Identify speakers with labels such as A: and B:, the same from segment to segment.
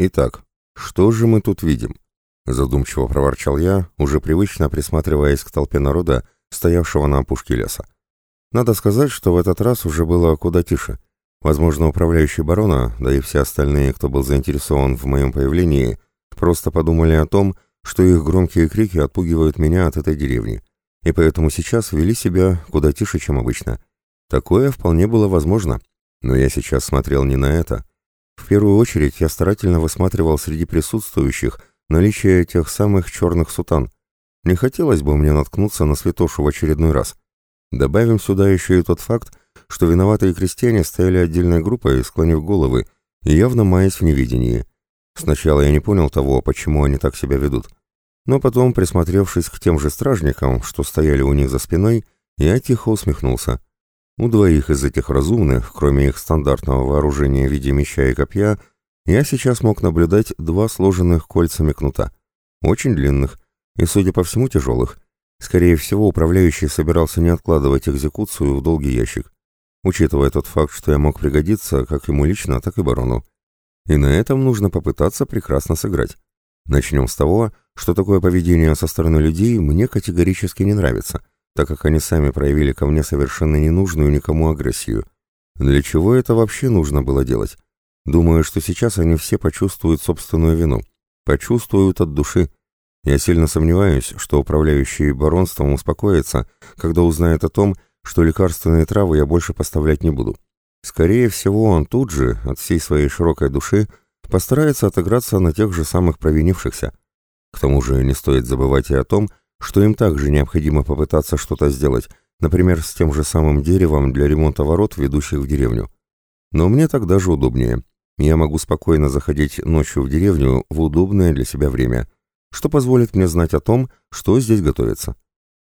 A: Итак, что же мы тут видим? Задумчиво проворчал я, уже привычно присматриваясь к толпе народа, стоявшего на опушке леса. Надо сказать, что в этот раз уже было куда тише. Возможно, управляющий барона, да и все остальные, кто был заинтересован в моем появлении, просто подумали о том, что их громкие крики отпугивают меня от этой деревни, и поэтому сейчас вели себя куда тише, чем обычно. Такое вполне было возможно, но я сейчас смотрел не на это. В первую очередь я старательно высматривал среди присутствующих наличие тех самых черных сутан. Не хотелось бы мне наткнуться на святошу в очередной раз. Добавим сюда еще и тот факт, что виноватые крестьяне стояли отдельной группой, склонив головы, и явно маясь в невидении. Сначала я не понял того, почему они так себя ведут. Но потом, присмотревшись к тем же стражникам, что стояли у них за спиной, я тихо усмехнулся. У двоих из этих разумных, кроме их стандартного вооружения в виде меча и копья, я сейчас мог наблюдать два сложенных кольцами кнута. Очень длинных и, судя по всему, тяжелых. Скорее всего, управляющий собирался не откладывать экзекуцию в долгий ящик, учитывая тот факт, что я мог пригодиться как ему лично, так и барону. И на этом нужно попытаться прекрасно сыграть. Начнем с того, что такое поведение со стороны людей мне категорически не нравится, так как они сами проявили ко мне совершенно ненужную никому агрессию. Для чего это вообще нужно было делать? Думаю, что сейчас они все почувствуют собственную вину. Почувствуют от души. Я сильно сомневаюсь, что управляющий баронством успокоится, когда узнает о том, что лекарственные травы я больше поставлять не буду. Скорее всего, он тут же, от всей своей широкой души, постарается отыграться на тех же самых провинившихся. К тому же не стоит забывать и о том, что им также необходимо попытаться что-то сделать, например, с тем же самым деревом для ремонта ворот, ведущих в деревню. Но мне так даже удобнее. Я могу спокойно заходить ночью в деревню в удобное для себя время, что позволит мне знать о том, что здесь готовится.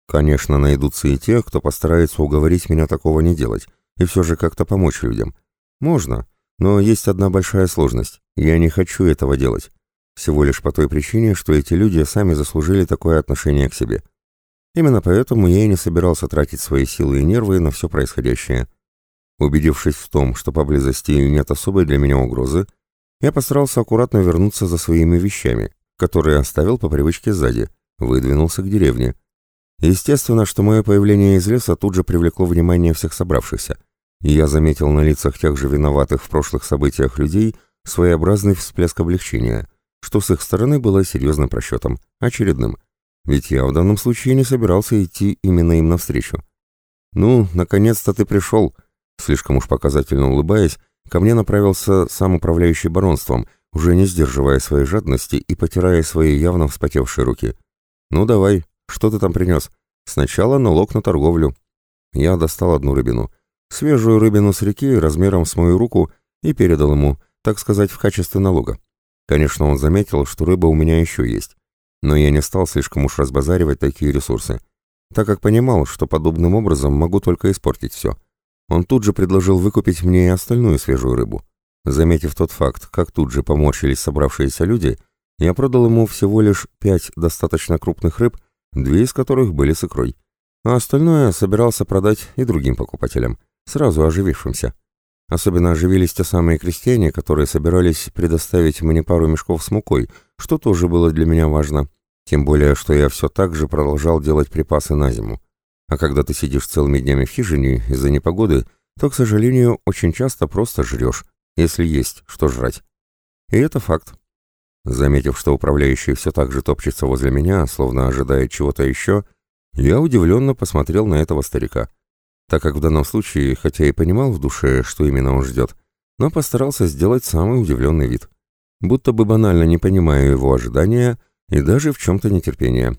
A: Конечно, найдутся и те, кто постарается уговорить меня такого не делать, и все же как-то помочь людям. Можно, но есть одна большая сложность. Я не хочу этого делать. Всего лишь по той причине, что эти люди сами заслужили такое отношение к себе. Именно поэтому я и не собирался тратить свои силы и нервы на все происходящее. Убедившись в том, что поблизости нет особой для меня угрозы, я постарался аккуратно вернуться за своими вещами, которые оставил по привычке сзади, выдвинулся к деревне. Естественно, что мое появление из леса тут же привлекло внимание всех собравшихся, и я заметил на лицах тех же виноватых в прошлых событиях людей своеобразный всплеск облегчения, что с их стороны было серьезным просчетом, очередным, ведь я в данном случае не собирался идти именно им навстречу. «Ну, наконец-то ты пришел!» Слишком уж показательно улыбаясь, ко мне направился сам управляющий баронством, уже не сдерживая своей жадности и потирая свои явно вспотевшие руки. «Ну давай, что ты там принес? Сначала налог на торговлю». Я достал одну рыбину — свежую рыбину с реки размером с мою руку и передал ему, так сказать, в качестве налога. Конечно, он заметил, что рыба у меня еще есть, но я не стал слишком уж разбазаривать такие ресурсы, так как понимал, что подобным образом могу только испортить все. Он тут же предложил выкупить мне и остальную свежую рыбу. Заметив тот факт, как тут же поморщились собравшиеся люди, я продал ему всего лишь пять достаточно крупных рыб, две из которых были с икрой, а остальное собирался продать и другим покупателям сразу оживившимся. Особенно оживились те самые крестьяне, которые собирались предоставить мне пару мешков с мукой, что тоже было для меня важно. Тем более, что я все так же продолжал делать припасы на зиму. А когда ты сидишь целыми днями в хижине из-за непогоды, то, к сожалению, очень часто просто жрешь, если есть что жрать. И это факт. Заметив, что управляющий все так же топчется возле меня, словно ожидает чего-то еще, я удивленно посмотрел на этого старика так как в данном случае, хотя и понимал в душе, что именно он ждет, но постарался сделать самый удивленный вид. Будто бы банально не понимаю его ожидания и даже в чем-то нетерпение.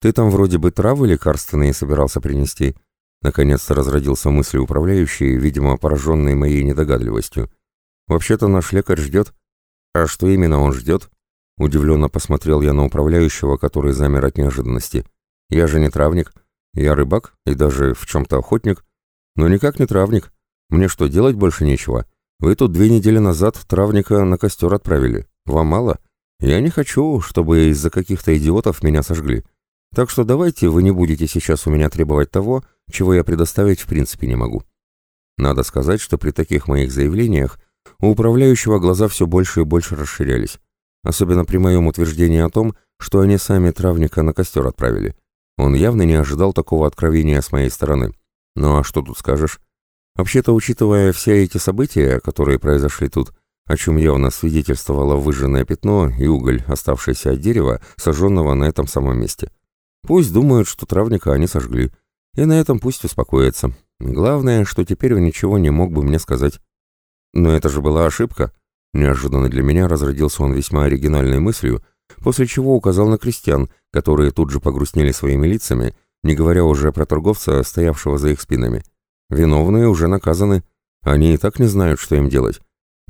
A: «Ты там вроде бы травы лекарственные собирался принести?» Наконец-то разродился мысли управляющий, видимо, пораженный моей недогадливостью. «Вообще-то наш лекарь ждет». «А что именно он ждет?» Удивленно посмотрел я на управляющего, который замер от неожиданности. «Я же не травник. Я рыбак и даже в чем-то охотник, но никак не травник. Мне что, делать больше нечего? Вы тут две недели назад травника на костер отправили. Вам мало? Я не хочу, чтобы из-за каких-то идиотов меня сожгли. Так что давайте вы не будете сейчас у меня требовать того, чего я предоставить в принципе не могу. Надо сказать, что при таких моих заявлениях у управляющего глаза все больше и больше расширялись. Особенно при моем утверждении о том, что они сами травника на костер отправили. Он явно не ожидал такого откровения с моей стороны. Ну а что тут скажешь? Вообще-то, учитывая все эти события, которые произошли тут, о чем явно свидетельствовало выжженное пятно и уголь, оставшийся от дерева, сожженного на этом самом месте. Пусть думают, что травника они сожгли, и на этом пусть успокоятся. Главное, что теперь он ничего не мог бы мне сказать. Но это же была ошибка. Неожиданно для меня разродился он весьма оригинальной мыслью, после чего указал на крестьян, которые тут же погрустнели своими лицами, не говоря уже про торговца, стоявшего за их спинами. Виновные уже наказаны, они и так не знают, что им делать.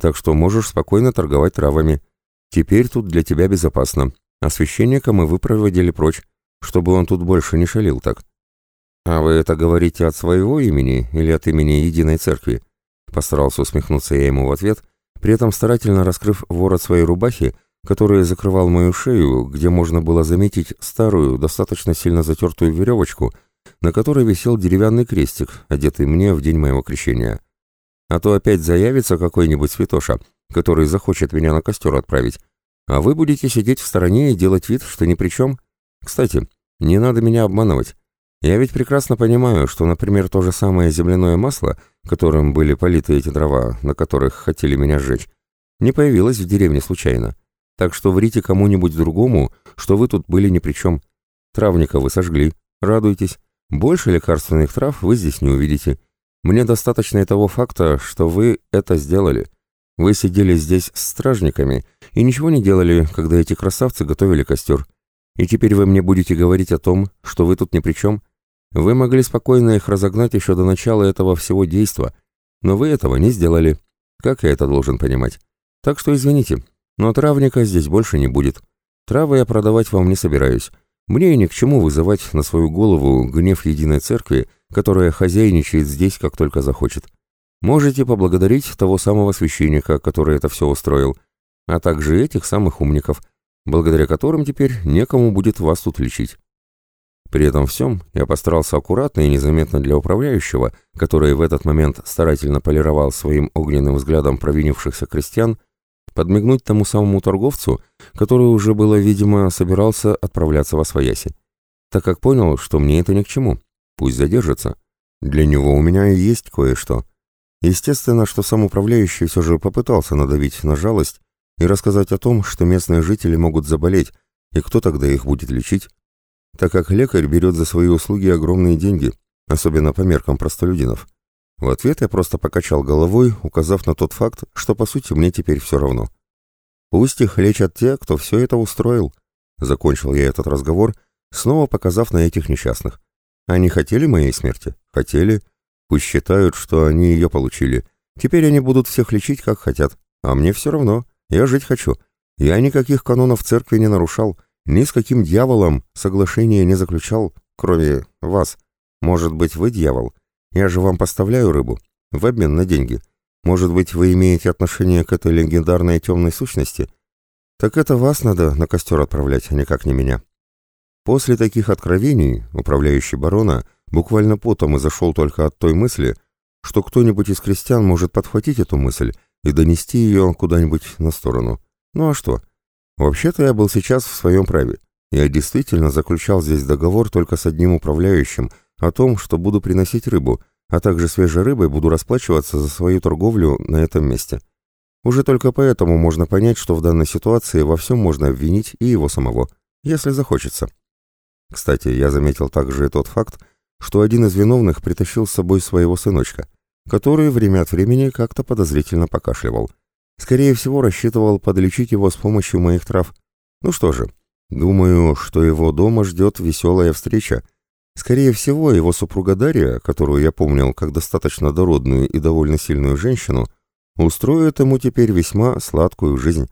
A: Так что можешь спокойно торговать травами. Теперь тут для тебя безопасно, а священника мы выпроводили прочь, чтобы он тут больше не шалил так. А вы это говорите от своего имени или от имени Единой Церкви? Постарался усмехнуться я ему в ответ, при этом старательно раскрыв ворот своей рубахи, который закрывал мою шею, где можно было заметить старую, достаточно сильно затертую веревочку, на которой висел деревянный крестик, одетый мне в день моего крещения. А то опять заявится какой-нибудь святоша, который захочет меня на костер отправить, а вы будете сидеть в стороне и делать вид, что ни при чем. Кстати, не надо меня обманывать. Я ведь прекрасно понимаю, что, например, то же самое земляное масло, которым были политы эти дрова, на которых хотели меня сжечь, не появилось в деревне случайно. Так что врите кому-нибудь другому, что вы тут были ни при чем. Травника вы сожгли, радуйтесь. Больше лекарственных трав вы здесь не увидите. Мне достаточно и того факта, что вы это сделали. Вы сидели здесь с стражниками и ничего не делали, когда эти красавцы готовили костер. И теперь вы мне будете говорить о том, что вы тут ни при чем? Вы могли спокойно их разогнать еще до начала этого всего действа, но вы этого не сделали. Как я это должен понимать? Так что извините, но травника здесь больше не будет. Травы я продавать вам не собираюсь. Мне и ни к чему вызывать на свою голову гнев единой церкви, которая хозяйничает здесь, как только захочет. Можете поблагодарить того самого священника, который это все устроил, а также этих самых умников, благодаря которым теперь некому будет вас тут лечить. При этом всем я постарался аккуратно и незаметно для управляющего, который в этот момент старательно полировал своим огненным взглядом провинившихся крестьян, подмигнуть тому самому торговцу, который уже было, видимо, собирался отправляться во свояси, так как понял, что мне это ни к чему, пусть задержится. Для него у меня и есть кое-что. Естественно, что сам управляющий все же попытался надавить на жалость и рассказать о том, что местные жители могут заболеть, и кто тогда их будет лечить, так как лекарь берет за свои услуги огромные деньги, особенно по меркам простолюдинов. В ответ я просто покачал головой, указав на тот факт, что по сути мне теперь все равно. Пусть их лечат те, кто все это устроил. Закончил я этот разговор, снова показав на этих несчастных. Они хотели моей смерти? Хотели. Пусть считают, что они ее получили. Теперь они будут всех лечить, как хотят. А мне все равно. Я жить хочу. Я никаких канонов церкви не нарушал. Ни с каким дьяволом соглашения не заключал, кроме вас. Может быть, вы дьявол? Я же вам поставляю рыбу в обмен на деньги. Может быть, вы имеете отношение к этой легендарной темной сущности? Так это вас надо на костер отправлять, а никак не меня. После таких откровений управляющий барона буквально потом и зашел только от той мысли, что кто-нибудь из крестьян может подхватить эту мысль и донести ее куда-нибудь на сторону. Ну а что? Вообще-то я был сейчас в своем праве. Я действительно заключал здесь договор только с одним управляющим, о том, что буду приносить рыбу, а также свежей рыбой буду расплачиваться за свою торговлю на этом месте. Уже только поэтому можно понять, что в данной ситуации во всем можно обвинить и его самого, если захочется. Кстати, я заметил также и тот факт, что один из виновных притащил с собой своего сыночка, который время от времени как-то подозрительно покашливал. Скорее всего, рассчитывал подлечить его с помощью моих трав. Ну что же, думаю, что его дома ждет веселая встреча, Скорее всего, его супруга Дарья, которую я помнил как достаточно дородную и довольно сильную женщину, устроит ему теперь весьма сладкую жизнь.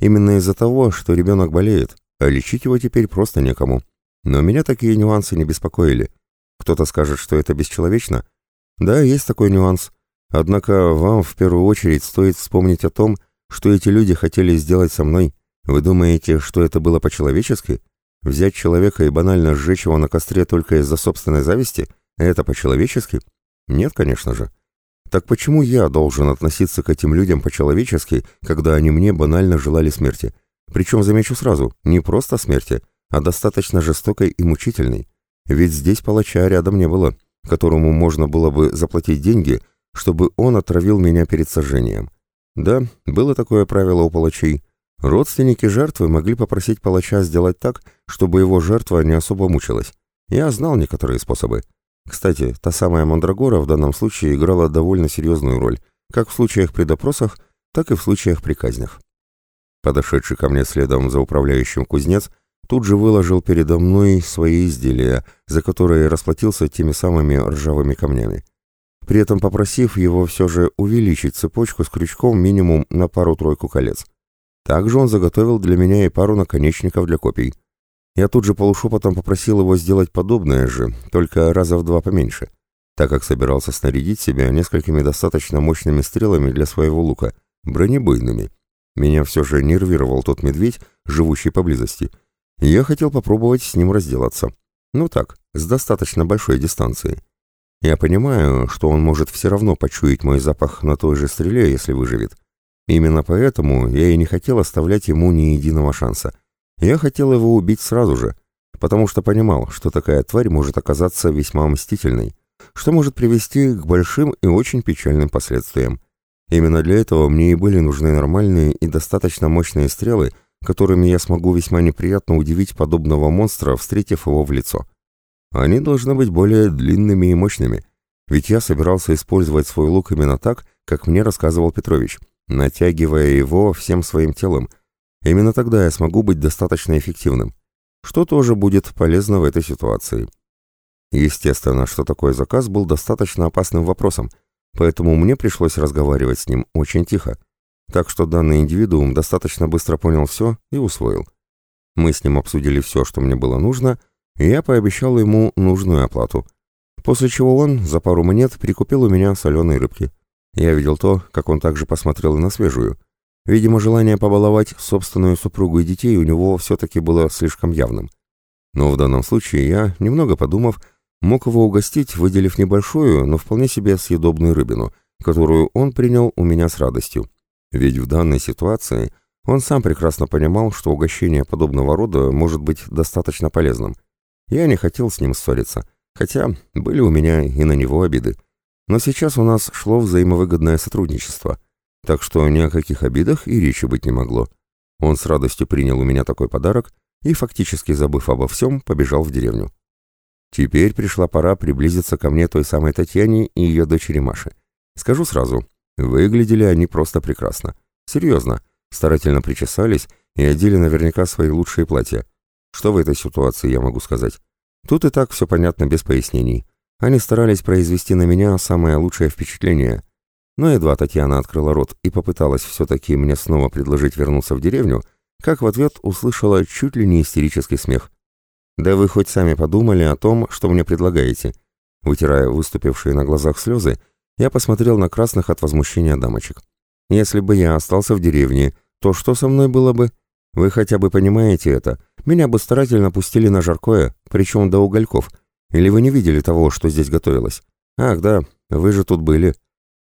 A: Именно из-за того, что ребенок болеет, а лечить его теперь просто некому. Но меня такие нюансы не беспокоили. Кто-то скажет, что это бесчеловечно. Да, есть такой нюанс. Однако вам в первую очередь стоит вспомнить о том, что эти люди хотели сделать со мной. Вы думаете, что это было по-человечески? Взять человека и банально сжечь его на костре только из-за собственной зависти? Это по-человечески? Нет, конечно же. Так почему я должен относиться к этим людям по-человечески, когда они мне банально желали смерти? Причем, замечу сразу, не просто смерти, а достаточно жестокой и мучительной. Ведь здесь палача рядом не было, которому можно было бы заплатить деньги, чтобы он отравил меня перед сожжением. Да, было такое правило у палачей. Родственники жертвы могли попросить палача сделать так, чтобы его жертва не особо мучилась. Я знал некоторые способы. Кстати, та самая Мандрагора в данном случае играла довольно серьезную роль, как в случаях при допросах, так и в случаях при казнях. Подошедший ко мне следом за управляющим кузнец тут же выложил передо мной свои изделия, за которые расплатился теми самыми ржавыми камнями. При этом попросив его все же увеличить цепочку с крючком минимум на пару-тройку колец. Также он заготовил для меня и пару наконечников для копий. Я тут же полушепотом попросил его сделать подобное же, только раза в два поменьше, так как собирался снарядить себя несколькими достаточно мощными стрелами для своего лука, бронебойными. Меня все же нервировал тот медведь, живущий поблизости, я хотел попробовать с ним разделаться. Ну так, с достаточно большой дистанции. Я понимаю, что он может все равно почуять мой запах на той же стреле, если выживет. Именно поэтому я и не хотел оставлять ему ни единого шанса. Я хотел его убить сразу же, потому что понимал, что такая тварь может оказаться весьма мстительной, что может привести к большим и очень печальным последствиям. Именно для этого мне и были нужны нормальные и достаточно мощные стрелы, которыми я смогу весьма неприятно удивить подобного монстра, встретив его в лицо. Они должны быть более длинными и мощными, ведь я собирался использовать свой лук именно так, как мне рассказывал Петрович, натягивая его всем своим телом. Именно тогда я смогу быть достаточно эффективным, что тоже будет полезно в этой ситуации. Естественно, что такой заказ был достаточно опасным вопросом, поэтому мне пришлось разговаривать с ним очень тихо, так что данный индивидуум достаточно быстро понял все и усвоил. Мы с ним обсудили все, что мне было нужно, и я пообещал ему нужную оплату, после чего он за пару монет прикупил у меня соленые рыбки. Я видел то, как он также посмотрел и на свежую. Видимо, желание побаловать собственную супругу и детей у него все-таки было слишком явным. Но в данном случае я, немного подумав, мог его угостить, выделив небольшую, но вполне себе съедобную рыбину, которую он принял у меня с радостью. Ведь в данной ситуации он сам прекрасно понимал, что угощение подобного рода может быть достаточно полезным. Я не хотел с ним ссориться, хотя были у меня и на него обиды. Но сейчас у нас шло взаимовыгодное сотрудничество, так что ни о каких обидах и речи быть не могло. Он с радостью принял у меня такой подарок и, фактически забыв обо всем, побежал в деревню. Теперь пришла пора приблизиться ко мне той самой Татьяне и ее дочери Маше. Скажу сразу, выглядели они просто прекрасно. Серьезно, старательно причесались и одели наверняка свои лучшие платья. Что в этой ситуации я могу сказать? Тут и так все понятно без пояснений. Они старались произвести на меня самое лучшее впечатление. Но едва Татьяна открыла рот и попыталась все-таки мне снова предложить вернуться в деревню, как в ответ услышала чуть ли не истерический смех. «Да вы хоть сами подумали о том, что мне предлагаете?» Вытирая выступившие на глазах слезы, я посмотрел на красных от возмущения дамочек. «Если бы я остался в деревне, то что со мной было бы? Вы хотя бы понимаете это? Меня бы старательно пустили на жаркое, причем до угольков, или вы не видели того, что здесь готовилось? Ах, да, вы же тут были.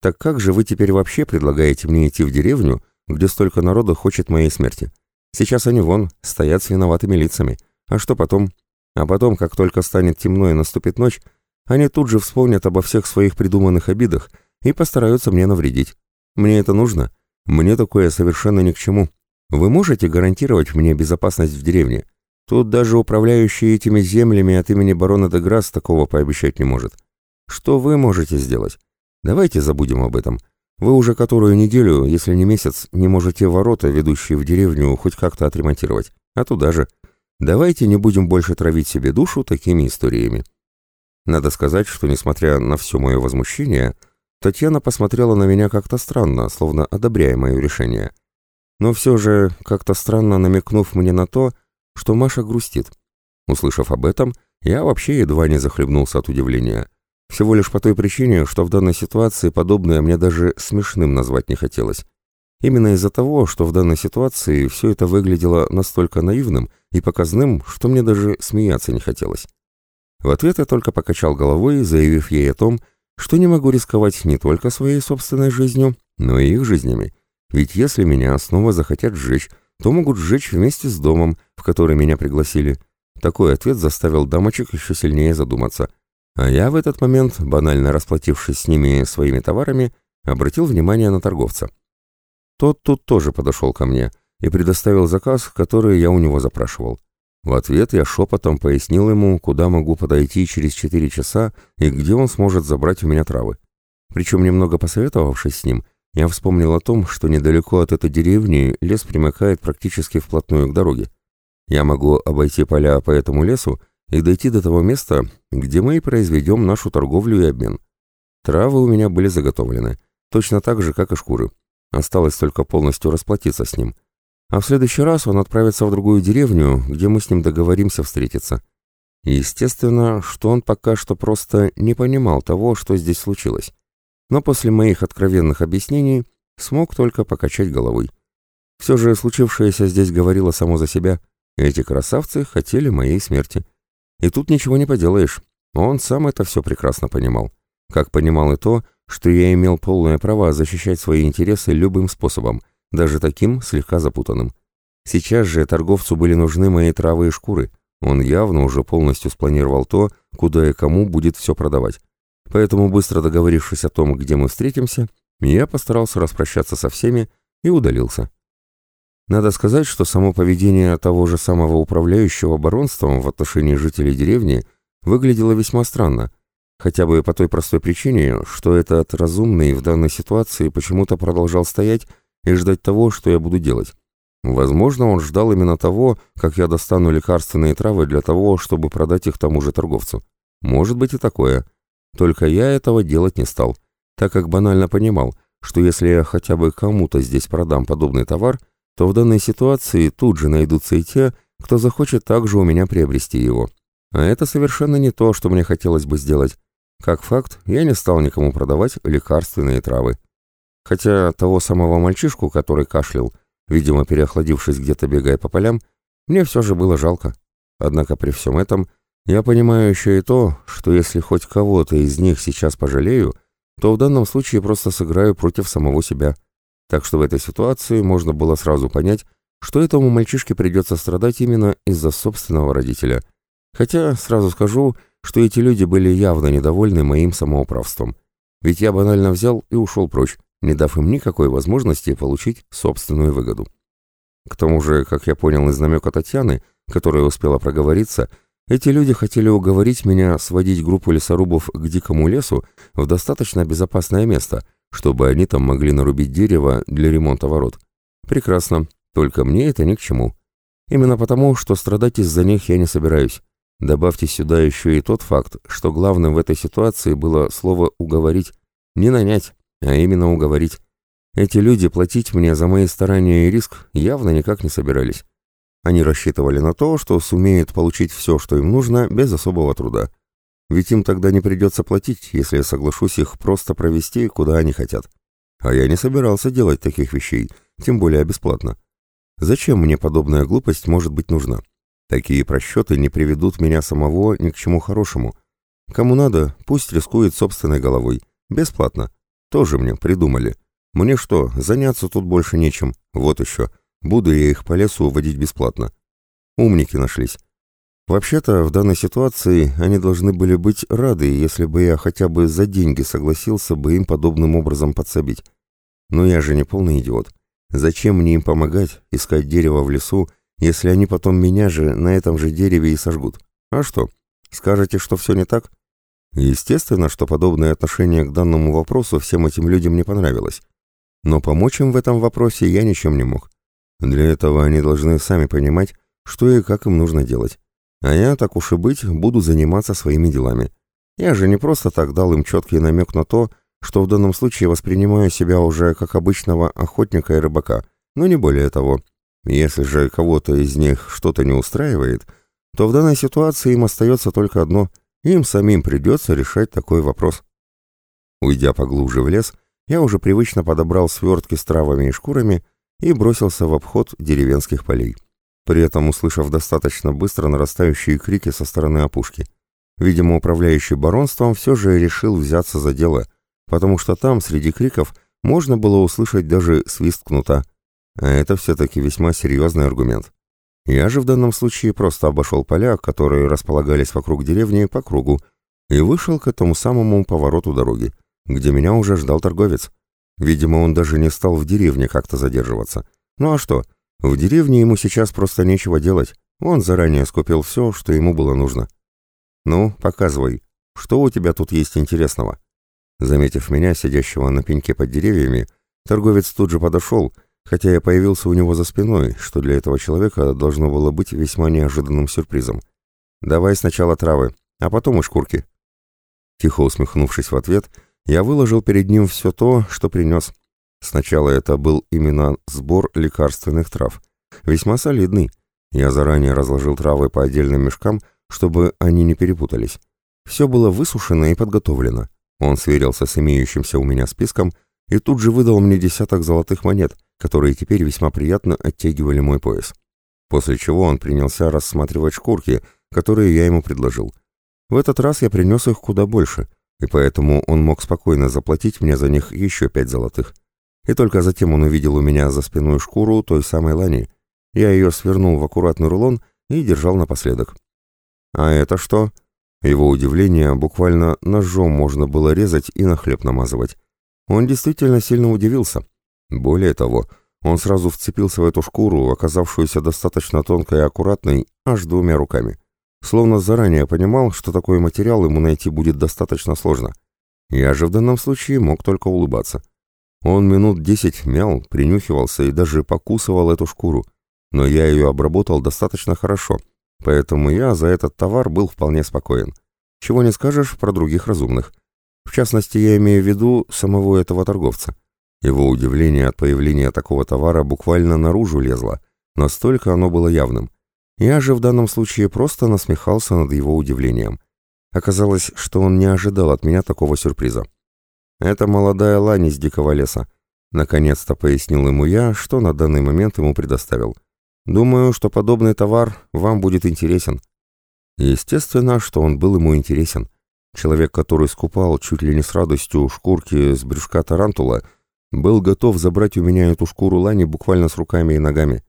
A: Так как же вы теперь вообще предлагаете мне идти в деревню, где столько народу хочет моей смерти? Сейчас они вон, стоят с виноватыми лицами. А что потом? А потом, как только станет темно и наступит ночь, они тут же вспомнят обо всех своих придуманных обидах и постараются мне навредить. Мне это нужно? Мне такое совершенно ни к чему. Вы можете гарантировать мне безопасность в деревне? Тут даже управляющий этими землями от имени барона де Грасс такого пообещать не может. Что вы можете сделать? Давайте забудем об этом. Вы уже которую неделю, если не месяц, не можете ворота, ведущие в деревню, хоть как-то отремонтировать. А туда же. Давайте не будем больше травить себе душу такими историями. Надо сказать, что, несмотря на все мое возмущение, Татьяна посмотрела на меня как-то странно, словно одобряя мое решение. Но все же, как-то странно намекнув мне на то, что Маша грустит. Услышав об этом, я вообще едва не захлебнулся от удивления. Всего лишь по той причине, что в данной ситуации подобное мне даже смешным назвать не хотелось. Именно из-за того, что в данной ситуации все это выглядело настолько наивным и показным, что мне даже смеяться не хотелось. В ответ я только покачал головой, заявив ей о том, что не могу рисковать не только своей собственной жизнью, но и их жизнями. Ведь если меня снова захотят сжечь, то могут сжечь вместе с домом, в который меня пригласили. Такой ответ заставил дамочек еще сильнее задуматься. А я в этот момент, банально расплатившись с ними своими товарами, обратил внимание на торговца. Тот тут тоже подошел ко мне и предоставил заказ, который я у него запрашивал. В ответ я шепотом пояснил ему, куда могу подойти через четыре часа и где он сможет забрать у меня травы. Причем, немного посоветовавшись с ним, я вспомнил о том, что недалеко от этой деревни лес примыкает практически вплотную к дороге. Я могу обойти поля по этому лесу и дойти до того места, где мы и произведем нашу торговлю и обмен. Травы у меня были заготовлены, точно так же, как и шкуры. Осталось только полностью расплатиться с ним. А в следующий раз он отправится в другую деревню, где мы с ним договоримся встретиться. естественно, что он пока что просто не понимал того, что здесь случилось но после моих откровенных объяснений смог только покачать головой. Все же случившееся здесь говорило само за себя. Эти красавцы хотели моей смерти. И тут ничего не поделаешь. Он сам это все прекрасно понимал. Как понимал и то, что я имел полное право защищать свои интересы любым способом, даже таким слегка запутанным. Сейчас же торговцу были нужны мои травы и шкуры. Он явно уже полностью спланировал то, куда и кому будет все продавать. Поэтому, быстро договорившись о том, где мы встретимся, я постарался распрощаться со всеми и удалился. Надо сказать, что само поведение того же самого управляющего баронством в отношении жителей деревни выглядело весьма странно, хотя бы по той простой причине, что этот разумный в данной ситуации почему-то продолжал стоять и ждать того, что я буду делать. Возможно, он ждал именно того, как я достану лекарственные травы для того, чтобы продать их тому же торговцу. Может быть и такое. Только я этого делать не стал, так как банально понимал, что если я хотя бы кому-то здесь продам подобный товар, то в данной ситуации тут же найдутся и те, кто захочет также у меня приобрести его. А это совершенно не то, что мне хотелось бы сделать. Как факт, я не стал никому продавать лекарственные травы. Хотя того самого мальчишку, который кашлял, видимо, переохладившись где-то бегая по полям, мне все же было жалко. Однако при всем этом я понимаю еще и то, что если хоть кого-то из них сейчас пожалею, то в данном случае просто сыграю против самого себя. Так что в этой ситуации можно было сразу понять, что этому мальчишке придется страдать именно из-за собственного родителя. Хотя, сразу скажу, что эти люди были явно недовольны моим самоуправством. Ведь я банально взял и ушел прочь, не дав им никакой возможности получить собственную выгоду. К тому же, как я понял из намека Татьяны, которая успела проговориться, эти люди хотели уговорить меня сводить группу лесорубов к дикому лесу в достаточно безопасное место, чтобы они там могли нарубить дерево для ремонта ворот. Прекрасно, только мне это ни к чему. Именно потому, что страдать из-за них я не собираюсь. Добавьте сюда еще и тот факт, что главным в этой ситуации было слово «уговорить». Не нанять, а именно уговорить. Эти люди платить мне за мои старания и риск явно никак не собирались. Они рассчитывали на то, что сумеют получить все, что им нужно, без особого труда. Ведь им тогда не придется платить, если я соглашусь их просто провести, куда они хотят. А я не собирался делать таких вещей, тем более бесплатно. Зачем мне подобная глупость может быть нужна? Такие просчеты не приведут меня самого ни к чему хорошему. Кому надо, пусть рискует собственной головой. Бесплатно. Тоже мне придумали. Мне что, заняться тут больше нечем? Вот еще. Буду я их по лесу уводить бесплатно. Умники нашлись. Вообще-то, в данной ситуации они должны были быть рады, если бы я хотя бы за деньги согласился бы им подобным образом подсобить. Но я же не полный идиот. Зачем мне им помогать, искать дерево в лесу, если они потом меня же на этом же дереве и сожгут? А что, скажете, что все не так? Естественно, что подобное отношение к данному вопросу всем этим людям не понравилось. Но помочь им в этом вопросе я ничем не мог. Для этого они должны сами понимать, что и как им нужно делать. А я, так уж и быть, буду заниматься своими делами. Я же не просто так дал им четкий намек на то, что в данном случае воспринимаю себя уже как обычного охотника и рыбака, но не более того. Если же кого-то из них что-то не устраивает, то в данной ситуации им остается только одно – им самим придется решать такой вопрос. Уйдя поглубже в лес, я уже привычно подобрал свертки с травами и шкурами и бросился в обход деревенских полей, при этом услышав достаточно быстро нарастающие крики со стороны опушки. Видимо, управляющий баронством все же решил взяться за дело, потому что там, среди криков, можно было услышать даже свист кнута. А это все-таки весьма серьезный аргумент. Я же в данном случае просто обошел поля, которые располагались вокруг деревни, по кругу, и вышел к этому самому повороту дороги, где меня уже ждал торговец. Видимо, он даже не стал в деревне как-то задерживаться. Ну а что, в деревне ему сейчас просто нечего делать, он заранее скупил все, что ему было нужно. «Ну, показывай, что у тебя тут есть интересного?» Заметив меня, сидящего на пеньке под деревьями, торговец тут же подошел, хотя я появился у него за спиной, что для этого человека должно было быть весьма неожиданным сюрпризом. «Давай сначала травы, а потом и шкурки». Тихо усмехнувшись в ответ, я выложил перед ним все то, что принес. Сначала это был именно сбор лекарственных трав. Весьма солидный. Я заранее разложил травы по отдельным мешкам, чтобы они не перепутались. Все было высушено и подготовлено. Он сверился с имеющимся у меня списком и тут же выдал мне десяток золотых монет, которые теперь весьма приятно оттягивали мой пояс. После чего он принялся рассматривать шкурки, которые я ему предложил. В этот раз я принес их куда больше, и поэтому он мог спокойно заплатить мне за них еще пять золотых. И только затем он увидел у меня за спиной шкуру той самой лани. Я ее свернул в аккуратный рулон и держал напоследок. «А это что?» Его удивление буквально ножом можно было резать и на хлеб намазывать. Он действительно сильно удивился. Более того, он сразу вцепился в эту шкуру, оказавшуюся достаточно тонкой и аккуратной, аж двумя руками. Словно заранее понимал, что такой материал ему найти будет достаточно сложно. Я же в данном случае мог только улыбаться. Он минут десять мял, принюхивался и даже покусывал эту шкуру, но я ее обработал достаточно хорошо — Поэтому я за этот товар был вполне спокоен. Чего не скажешь про других разумных. В частности, я имею в виду самого этого торговца. Его удивление от появления такого товара буквально наружу лезло, настолько оно было явным. Я же в данном случае просто насмехался над его удивлением. Оказалось, что он не ожидал от меня такого сюрприза. «Это молодая лань из дикого леса», — наконец-то пояснил ему я, что на данный момент ему предоставил. Думаю, что подобный товар вам будет интересен. Естественно, что он был ему интересен. Человек, который скупал чуть ли не с радостью шкурки с брюшка тарантула, был готов забрать у меня эту шкуру лани буквально с руками и ногами.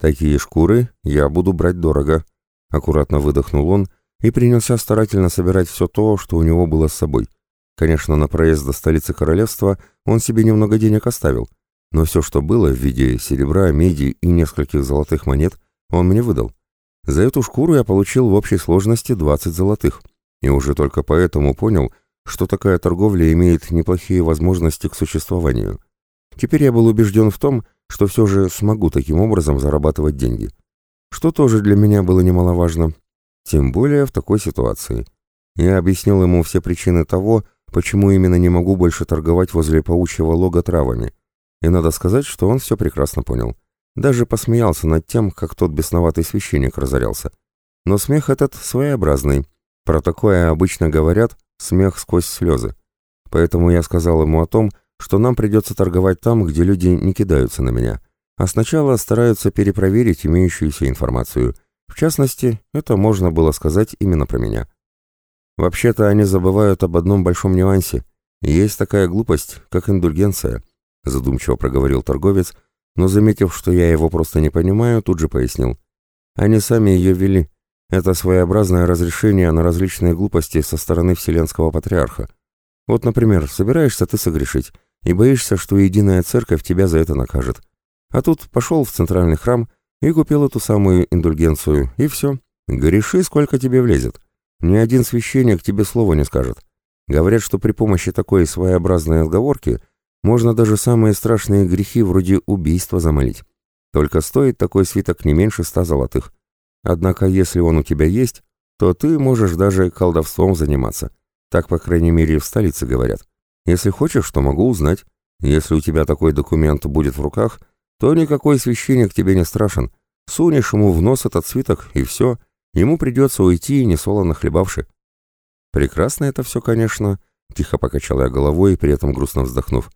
A: Такие шкуры я буду брать дорого. Аккуратно выдохнул он и принялся старательно собирать все то, что у него было с собой. Конечно, на проезд до столицы королевства он себе немного денег оставил, но все, что было в виде серебра, меди и нескольких золотых монет, он мне выдал. За эту шкуру я получил в общей сложности 20 золотых, и уже только поэтому понял, что такая торговля имеет неплохие возможности к существованию. Теперь я был убежден в том, что все же смогу таким образом зарабатывать деньги. Что тоже для меня было немаловажно, тем более в такой ситуации. Я объяснил ему все причины того, почему именно не могу больше торговать возле паучьего лога травами, и надо сказать, что он все прекрасно понял. Даже посмеялся над тем, как тот бесноватый священник разорялся. Но смех этот своеобразный. Про такое обычно говорят «смех сквозь слезы». Поэтому я сказал ему о том, что нам придется торговать там, где люди не кидаются на меня, а сначала стараются перепроверить имеющуюся информацию. В частности, это можно было сказать именно про меня. Вообще-то они забывают об одном большом нюансе. Есть такая глупость, как индульгенция задумчиво проговорил торговец, но, заметив, что я его просто не понимаю, тут же пояснил. Они сами ее ввели. Это своеобразное разрешение на различные глупости со стороны Вселенского Патриарха. Вот, например, собираешься ты согрешить и боишься, что единая церковь тебя за это накажет. А тут пошел в центральный храм и купил эту самую индульгенцию, и все. Греши, сколько тебе влезет. Ни один священник тебе слова не скажет. Говорят, что при помощи такой своеобразной отговорки можно даже самые страшные грехи вроде убийства замолить. Только стоит такой свиток не меньше ста золотых. Однако, если он у тебя есть, то ты можешь даже колдовством заниматься. Так, по крайней мере, в столице говорят. Если хочешь, то могу узнать. Если у тебя такой документ будет в руках, то никакой священник тебе не страшен. Сунешь ему в нос этот свиток, и все. Ему придется уйти, не солоно хлебавши. Прекрасно это все, конечно, — тихо покачал я головой, при этом грустно вздохнув.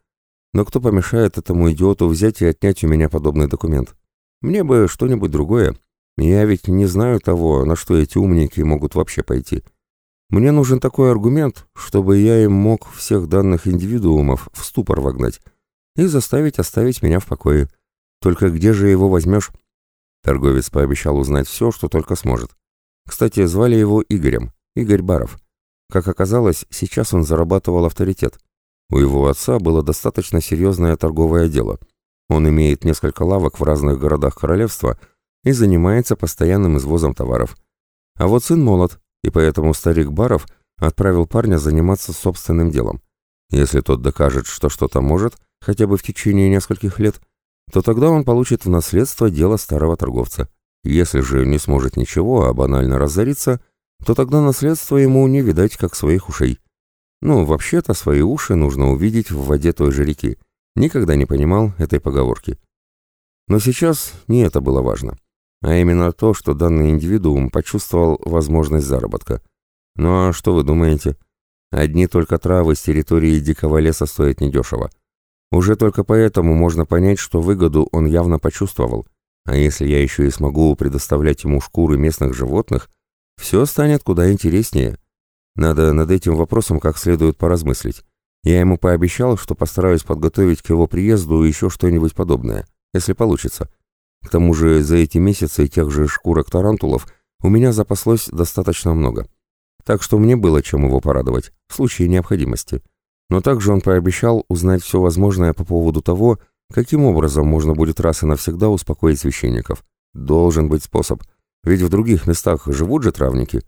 A: Но кто помешает этому идиоту взять и отнять у меня подобный документ? Мне бы что-нибудь другое. Я ведь не знаю того, на что эти умники могут вообще пойти. Мне нужен такой аргумент, чтобы я им мог всех данных индивидуумов в ступор вогнать и заставить оставить меня в покое. Только где же его возьмешь? Торговец пообещал узнать все, что только сможет. Кстати, звали его Игорем, Игорь Баров. Как оказалось, сейчас он зарабатывал авторитет. У его отца было достаточно серьезное торговое дело. Он имеет несколько лавок в разных городах королевства и занимается постоянным извозом товаров. А вот сын молод, и поэтому старик Баров отправил парня заниматься собственным делом. Если тот докажет, что что-то может, хотя бы в течение нескольких лет, то тогда он получит в наследство дело старого торговца. Если же не сможет ничего, а банально разориться, то тогда наследство ему не видать, как своих ушей. Ну, вообще-то свои уши нужно увидеть в воде той же реки. Никогда не понимал этой поговорки. Но сейчас не это было важно а именно то, что данный индивидуум почувствовал возможность заработка. Ну а что вы думаете? Одни только травы с территории дикого леса стоят недешево. Уже только поэтому можно понять, что выгоду он явно почувствовал. А если я еще и смогу предоставлять ему шкуры местных животных, все станет куда интереснее. Надо над этим вопросом как следует поразмыслить. Я ему пообещал, что постараюсь подготовить к его приезду еще что-нибудь подобное, если получится. К тому же за эти месяцы тех же шкурок тарантулов у меня запаслось достаточно много. Так что мне было чем его порадовать, в случае необходимости. Но также он пообещал узнать все возможное по поводу того, каким образом можно будет раз и навсегда успокоить священников. Должен быть способ. Ведь в других местах живут же травники.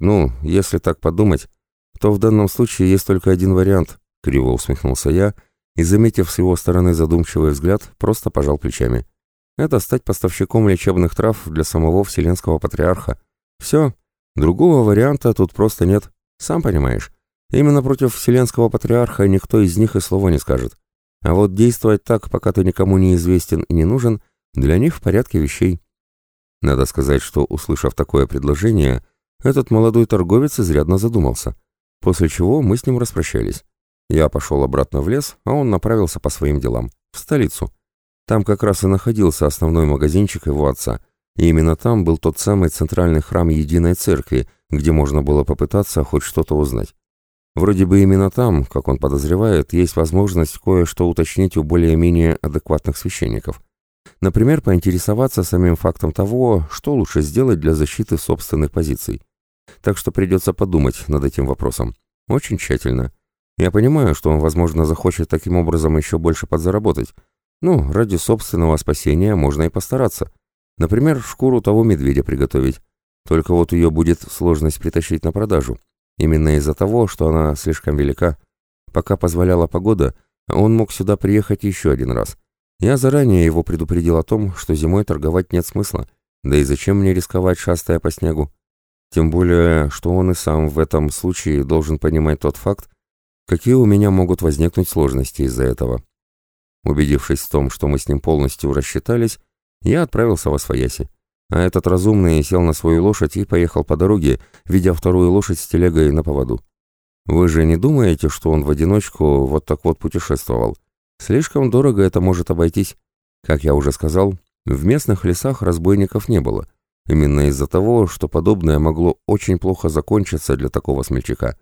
A: Ну, если так подумать, то в данном случае есть только один вариант, криво усмехнулся я и, заметив с его стороны задумчивый взгляд, просто пожал плечами это стать поставщиком лечебных трав для самого Вселенского Патриарха. Все, другого варианта тут просто нет, сам понимаешь. Именно против Вселенского Патриарха никто из них и слова не скажет. А вот действовать так, пока ты никому не известен и не нужен, для них в порядке вещей. Надо сказать, что, услышав такое предложение, этот молодой торговец изрядно задумался, после чего мы с ним распрощались. Я пошел обратно в лес, а он направился по своим делам, в столицу. Там как раз и находился основной магазинчик его отца, и именно там был тот самый центральный храм Единой Церкви, где можно было попытаться хоть что-то узнать. Вроде бы именно там, как он подозревает, есть возможность кое-что уточнить у более-менее адекватных священников. Например, поинтересоваться самим фактом того, что лучше сделать для защиты собственных позиций. Так что придется подумать над этим вопросом. Очень тщательно. Я понимаю, что он, возможно, захочет таким образом еще больше подзаработать, ну, ради собственного спасения можно и постараться. Например, шкуру того медведя приготовить. Только вот ее будет сложность притащить на продажу. Именно из-за того, что она слишком велика. Пока позволяла погода, он мог сюда приехать еще один раз. Я заранее его предупредил о том, что зимой торговать нет смысла. Да и зачем мне рисковать, шастая по снегу? Тем более, что он и сам в этом случае должен понимать тот факт, какие у меня могут возникнуть сложности из-за этого. Убедившись в том, что мы с ним полностью рассчитались, я отправился во свояси. А этот разумный сел на свою лошадь и поехал по дороге, ведя вторую лошадь с телегой на поводу. Вы же не думаете, что он в одиночку вот так вот путешествовал? Слишком дорого это может обойтись. Как я уже сказал, в местных лесах разбойников не было. Именно из-за того, что подобное могло очень плохо закончиться для такого смельчака.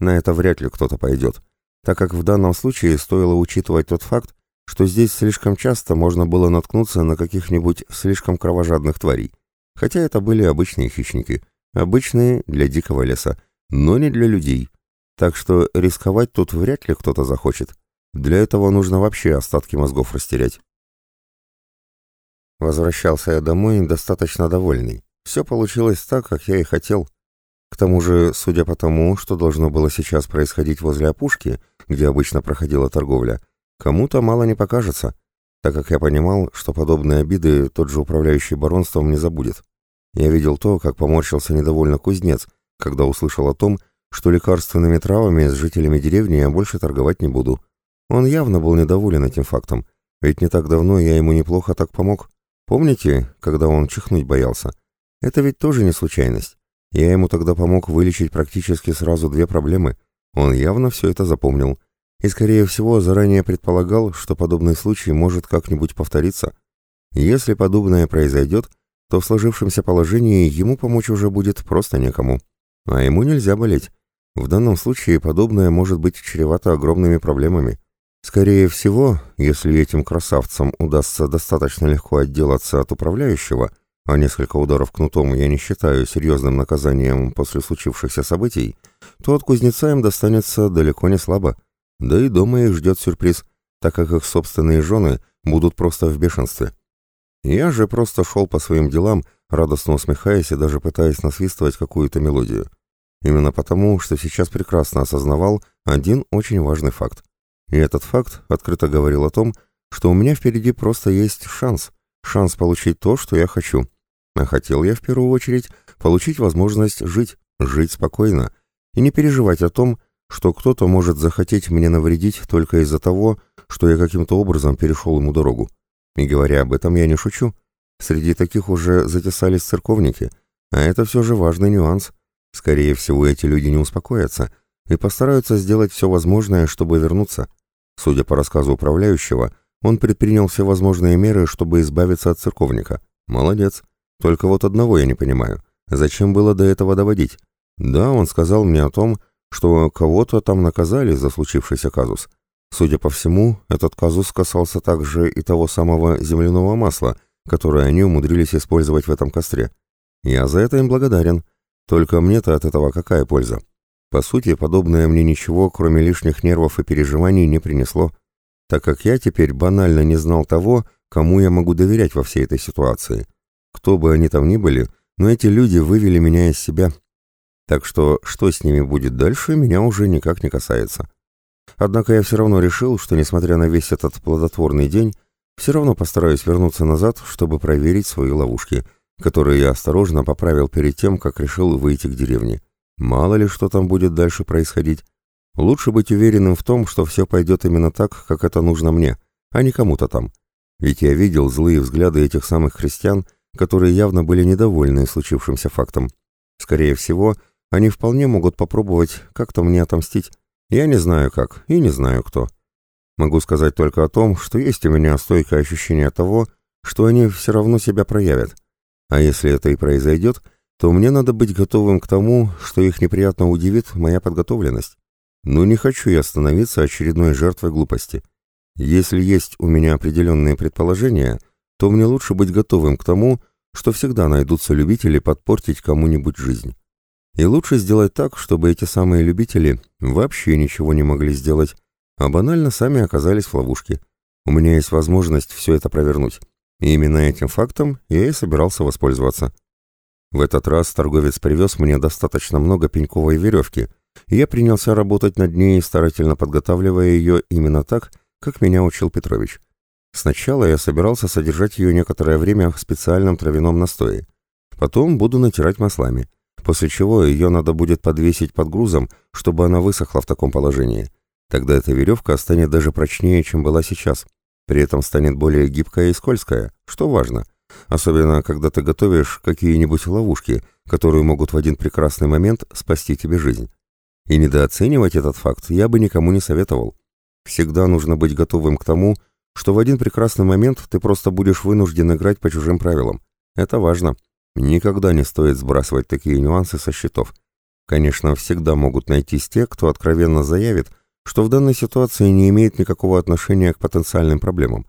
A: На это вряд ли кто-то пойдет, так как в данном случае стоило учитывать тот факт, что здесь слишком часто можно было наткнуться на каких-нибудь слишком кровожадных тварей. Хотя это были обычные хищники, обычные для дикого леса, но не для людей. Так что рисковать тут вряд ли кто-то захочет. Для этого нужно вообще остатки мозгов растерять. Возвращался я домой достаточно довольный. Все получилось так, как я и хотел. К тому же, судя по тому, что должно было сейчас происходить возле опушки, где обычно проходила торговля, Кому-то мало не покажется, так как я понимал, что подобные обиды тот же управляющий баронством не забудет. Я видел то, как поморщился недовольно кузнец, когда услышал о том, что лекарственными травами с жителями деревни я больше торговать не буду. Он явно был недоволен этим фактом, ведь не так давно я ему неплохо так помог. Помните, когда он чихнуть боялся? Это ведь тоже не случайность. Я ему тогда помог вылечить практически сразу две проблемы. Он явно все это запомнил и, скорее всего, заранее предполагал, что подобный случай может как-нибудь повториться. Если подобное произойдет, то в сложившемся положении ему помочь уже будет просто некому. А ему нельзя болеть. В данном случае подобное может быть чревато огромными проблемами. Скорее всего, если этим красавцам удастся достаточно легко отделаться от управляющего, а несколько ударов кнутом я не считаю серьезным наказанием после случившихся событий, то от кузнеца им достанется далеко не слабо. Да и дома их ждет сюрприз, так как их собственные жены будут просто в бешенстве. Я же просто шел по своим делам, радостно усмехаясь и даже пытаясь насвистывать какую-то мелодию. Именно потому, что сейчас прекрасно осознавал один очень важный факт. И этот факт открыто говорил о том, что у меня впереди просто есть шанс, шанс получить то, что я хочу. А хотел я в первую очередь получить возможность жить, жить спокойно и не переживать о том, что кто-то может захотеть мне навредить только из-за того, что я каким-то образом перешел ему дорогу. И говоря об этом, я не шучу. Среди таких уже затесались церковники, а это все же важный нюанс. Скорее всего, эти люди не успокоятся и постараются сделать все возможное, чтобы вернуться. Судя по рассказу управляющего, он предпринял все возможные меры, чтобы избавиться от церковника. Молодец. Только вот одного я не понимаю. Зачем было до этого доводить? Да, он сказал мне о том, что кого-то там наказали за случившийся казус. Судя по всему, этот казус касался также и того самого земляного масла, которое они умудрились использовать в этом костре. Я за это им благодарен. Только мне-то от этого какая польза? По сути, подобное мне ничего, кроме лишних нервов и переживаний, не принесло, так как я теперь банально не знал того, кому я могу доверять во всей этой ситуации. Кто бы они там ни были, но эти люди вывели меня из себя. Так что, что с ними будет дальше, меня уже никак не касается. Однако я все равно решил, что, несмотря на весь этот плодотворный день, все равно постараюсь вернуться назад, чтобы проверить свои ловушки, которые я осторожно поправил перед тем, как решил выйти к деревне. Мало ли, что там будет дальше происходить. Лучше быть уверенным в том, что все пойдет именно так, как это нужно мне, а не кому-то там. Ведь я видел злые взгляды этих самых христиан, которые явно были недовольны случившимся фактом. Скорее всего, они вполне могут попробовать как-то мне отомстить. Я не знаю как и не знаю кто. Могу сказать только о том, что есть у меня стойкое ощущение того, что они все равно себя проявят. А если это и произойдет, то мне надо быть готовым к тому, что их неприятно удивит моя подготовленность. Но не хочу я становиться очередной жертвой глупости. Если есть у меня определенные предположения, то мне лучше быть готовым к тому, что всегда найдутся любители подпортить кому-нибудь жизнь. И лучше сделать так, чтобы эти самые любители вообще ничего не могли сделать, а банально сами оказались в ловушке. У меня есть возможность все это провернуть. И именно этим фактом я и собирался воспользоваться. В этот раз торговец привез мне достаточно много пеньковой веревки, и я принялся работать над ней, старательно подготавливая ее именно так, как меня учил Петрович. Сначала я собирался содержать ее некоторое время в специальном травяном настое. Потом буду натирать маслами, после чего ее надо будет подвесить под грузом, чтобы она высохла в таком положении. Тогда эта веревка станет даже прочнее, чем была сейчас. При этом станет более гибкая и скользкая, что важно – особенно когда ты готовишь какие-нибудь ловушки, которые могут в один прекрасный момент спасти тебе жизнь. И недооценивать этот факт я бы никому не советовал. Всегда нужно быть готовым к тому, что в один прекрасный момент ты просто будешь вынужден играть по чужим правилам. Это важно. Никогда не стоит сбрасывать такие нюансы со счетов. Конечно, всегда могут найтись те, кто откровенно заявит, что в данной ситуации не имеет никакого отношения к потенциальным проблемам.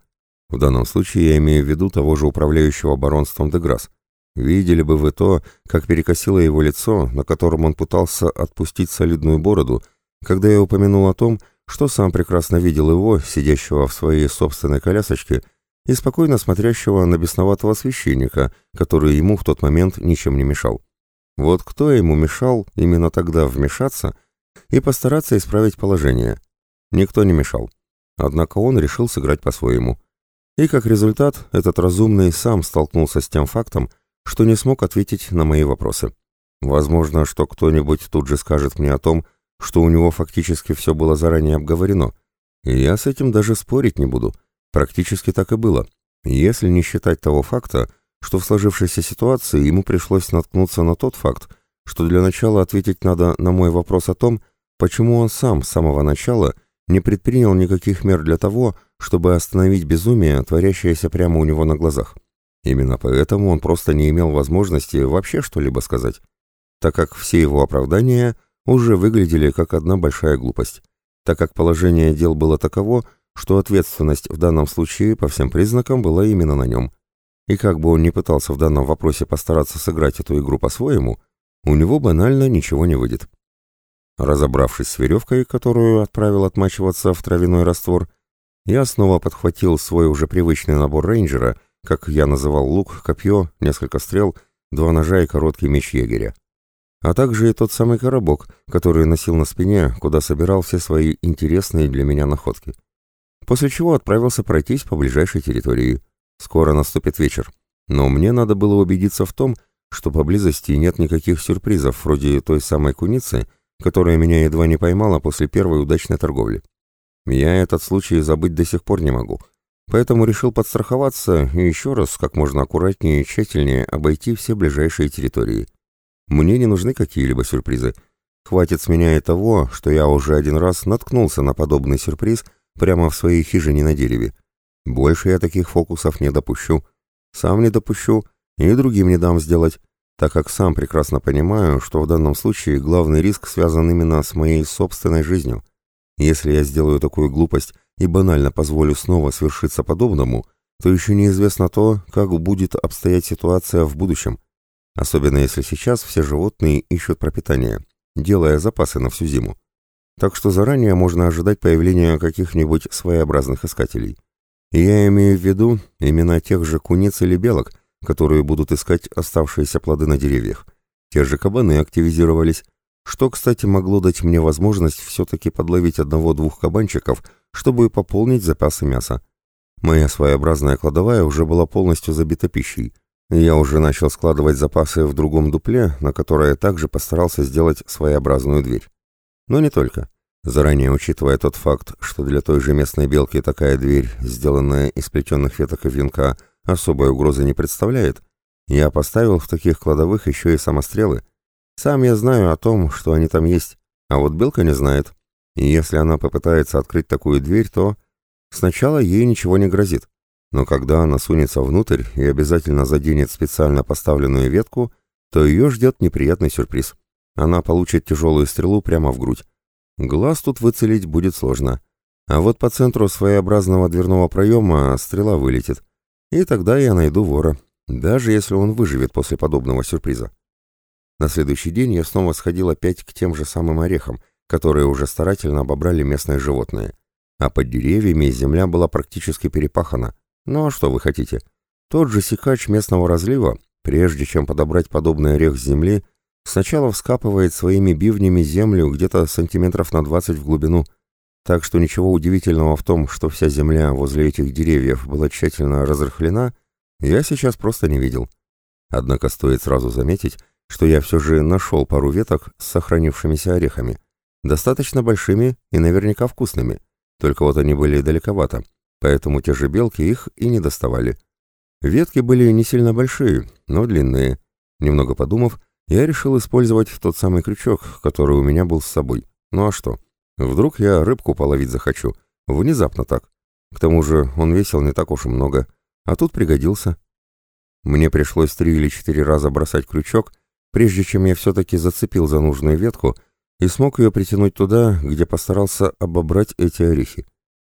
A: В данном случае я имею в виду того же управляющего баронством Деграсс. Видели бы вы то, как перекосило его лицо, на котором он пытался отпустить солидную бороду, когда я упомянул о том, что сам прекрасно видел его, сидящего в своей собственной колясочке, и спокойно смотрящего на бесноватого священника, который ему в тот момент ничем не мешал. Вот кто ему мешал именно тогда вмешаться и постараться исправить положение? Никто не мешал. Однако он решил сыграть по-своему. И как результат, этот разумный сам столкнулся с тем фактом, что не смог ответить на мои вопросы. Возможно, что кто-нибудь тут же скажет мне о том, что у него фактически все было заранее обговорено. И я с этим даже спорить не буду. Практически так и было. Если не считать того факта, что в сложившейся ситуации ему пришлось наткнуться на тот факт, что для начала ответить надо на мой вопрос о том, почему он сам с самого начала не предпринял никаких мер для того, чтобы остановить безумие, творящееся прямо у него на глазах. Именно поэтому он просто не имел возможности вообще что-либо сказать. так как все его оправдания уже выглядели как одна большая глупость, так как положение дел было таково, что ответственность в данном случае по всем признакам была именно на нем. И как бы он ни пытался в данном вопросе постараться сыграть эту игру по-своему, у него банально ничего не выйдет. Разобравшись с веревкой, которую отправил отмачиваться в травяной раствор, я снова подхватил свой уже привычный набор рейнджера, как я называл лук, копье, несколько стрел, два ножа и короткий меч егеря. А также и тот самый коробок, который носил на спине, куда собирал все свои интересные для меня находки. После чего отправился пройтись по ближайшей территории. Скоро наступит вечер. Но мне надо было убедиться в том, что поблизости нет никаких сюрпризов, вроде той самой куницы, которая меня едва не поймала после первой удачной торговли. Я этот случай забыть до сих пор не могу, поэтому решил подстраховаться и еще раз, как можно аккуратнее и тщательнее, обойти все ближайшие территории. Мне не нужны какие-либо сюрпризы. Хватит с меня и того, что я уже один раз наткнулся на подобный сюрприз прямо в своей хижине на дереве. Больше я таких фокусов не допущу. Сам не допущу и другим не дам сделать, так как сам прекрасно понимаю, что в данном случае главный риск связан именно с моей собственной жизнью. Если я сделаю такую глупость и банально позволю снова свершиться подобному, то еще неизвестно то, как будет обстоять ситуация в будущем. Особенно если сейчас все животные ищут пропитание, делая запасы на всю зиму. Так что заранее можно ожидать появления каких-нибудь своеобразных искателей. И я имею в виду именно тех же куниц или белок, которые будут искать оставшиеся плоды на деревьях. Те же кабаны активизировались, что, кстати, могло дать мне возможность все-таки подловить одного-двух кабанчиков, чтобы пополнить запасы мяса. Моя своеобразная кладовая уже была полностью забита пищей. Я уже начал складывать запасы в другом дупле, на которое также постарался сделать своеобразную дверь. Но не только. Заранее учитывая тот факт, что для той же местной белки такая дверь, сделанная из плетеных веток и венка, особой угрозы не представляет, я поставил в таких кладовых еще и самострелы. Сам я знаю о том, что они там есть, а вот белка не знает. И если она попытается открыть такую дверь, то сначала ей ничего не грозит. Но когда она сунется внутрь и обязательно заденет специально поставленную ветку, то ее ждет неприятный сюрприз. Она получит тяжелую стрелу прямо в грудь. Глаз тут выцелить будет сложно. А вот по центру своеобразного дверного проема стрела вылетит. И тогда я найду вора, даже если он выживет после подобного сюрприза. На следующий день я снова сходил опять к тем же самым орехам, которые уже старательно обобрали местные животные. А под деревьями земля была практически перепахана. Ну а что вы хотите? Тот же сикач местного разлива, прежде чем подобрать подобный орех с земли, сначала вскапывает своими бивнями землю где-то сантиметров на 20 в глубину – так что ничего удивительного в том, что вся земля возле этих деревьев была тщательно разрыхлена, я сейчас просто не видел. Однако стоит сразу заметить, что я все же нашел пару веток с сохранившимися орехами, достаточно большими и наверняка вкусными, только вот они были далековато, поэтому те же белки их и не доставали. Ветки были не сильно большие, но длинные. Немного подумав, я решил использовать тот самый крючок, который у меня был с собой. Ну а что? Вдруг я рыбку половить захочу. Внезапно так. К тому же он весил не так уж и много. А тут пригодился. Мне пришлось три или четыре раза бросать крючок, прежде чем я все-таки зацепил за нужную ветку и смог ее притянуть туда, где постарался обобрать эти орехи.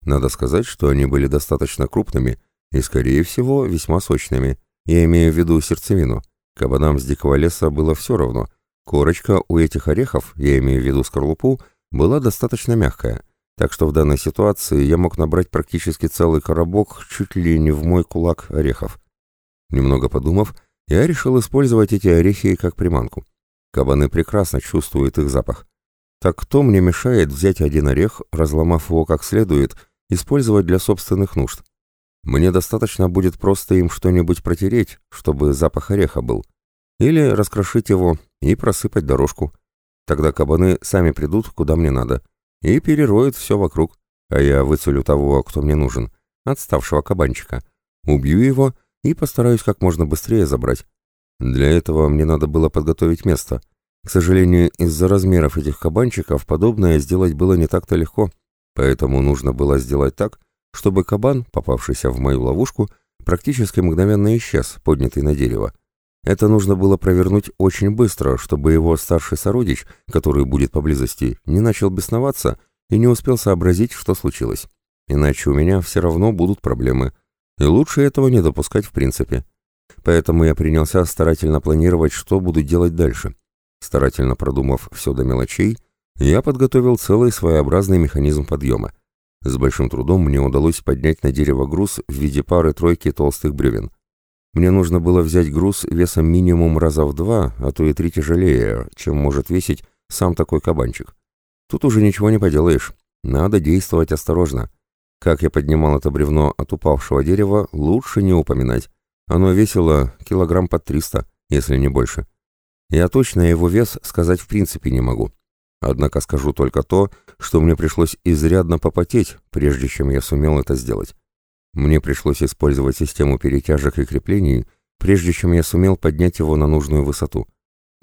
A: Надо сказать, что они были достаточно крупными и, скорее всего, весьма сочными. Я имею в виду сердцевину. Кабанам с дикого леса было все равно. Корочка у этих орехов, я имею в виду скорлупу, была достаточно мягкая, так что в данной ситуации я мог набрать практически целый коробок чуть ли не в мой кулак орехов. Немного подумав, я решил использовать эти орехи как приманку. Кабаны прекрасно чувствуют их запах. Так кто мне мешает взять один орех, разломав его как следует, использовать для собственных нужд? Мне достаточно будет просто им что-нибудь протереть, чтобы запах ореха был. Или раскрошить его и просыпать дорожку. Тогда кабаны сами придут, куда мне надо, и перероют все вокруг, а я выцелю того, кто мне нужен, отставшего кабанчика. Убью его и постараюсь как можно быстрее забрать. Для этого мне надо было подготовить место. К сожалению, из-за размеров этих кабанчиков подобное сделать было не так-то легко, поэтому нужно было сделать так, чтобы кабан, попавшийся в мою ловушку, практически мгновенно исчез, поднятый на дерево. Это нужно было провернуть очень быстро, чтобы его старший сородич, который будет поблизости, не начал бесноваться и не успел сообразить, что случилось. Иначе у меня все равно будут проблемы. И лучше этого не допускать в принципе. Поэтому я принялся старательно планировать, что буду делать дальше. Старательно продумав все до мелочей, я подготовил целый своеобразный механизм подъема. С большим трудом мне удалось поднять на дерево груз в виде пары-тройки толстых бревен. Мне нужно было взять груз весом минимум раза в два, а то и три тяжелее, чем может весить сам такой кабанчик. Тут уже ничего не поделаешь. Надо действовать осторожно. Как я поднимал это бревно от упавшего дерева, лучше не упоминать. Оно весило килограмм под триста, если не больше. Я точно его вес сказать в принципе не могу. Однако скажу только то, что мне пришлось изрядно попотеть, прежде чем я сумел это сделать. Мне пришлось использовать систему перетяжек и креплений, прежде чем я сумел поднять его на нужную высоту.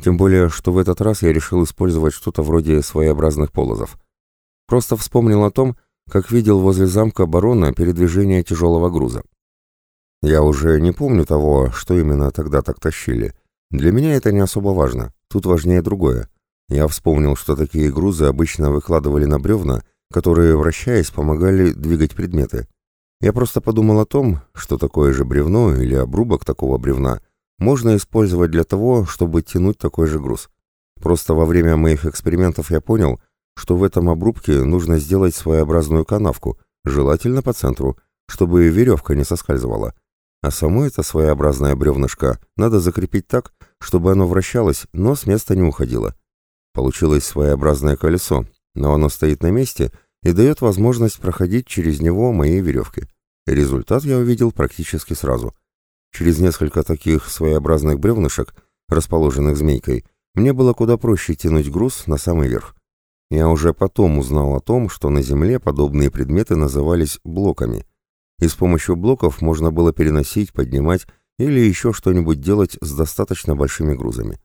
A: Тем более, что в этот раз я решил использовать что-то вроде своеобразных полозов. Просто вспомнил о том, как видел возле замка барона передвижение тяжелого груза. Я уже не помню того, что именно тогда так тащили. Для меня это не особо важно, тут важнее другое. Я вспомнил, что такие грузы обычно выкладывали на бревна, которые, вращаясь, помогали двигать предметы. Я просто подумал о том, что такое же бревно или обрубок такого бревна можно использовать для того, чтобы тянуть такой же груз. Просто во время моих экспериментов я понял, что в этом обрубке нужно сделать своеобразную канавку, желательно по центру, чтобы веревка не соскальзывала. А само это своеобразное бревнышко надо закрепить так, чтобы оно вращалось, но с места не уходило. Получилось своеобразное колесо, но оно стоит на месте и дает возможность проходить через него моей веревки. Результат я увидел практически сразу. Через несколько таких своеобразных бревнышек, расположенных змейкой, мне было куда проще тянуть груз на самый верх. Я уже потом узнал о том, что на Земле подобные предметы назывались блоками, и с помощью блоков можно было переносить, поднимать или еще что-нибудь делать с достаточно большими грузами.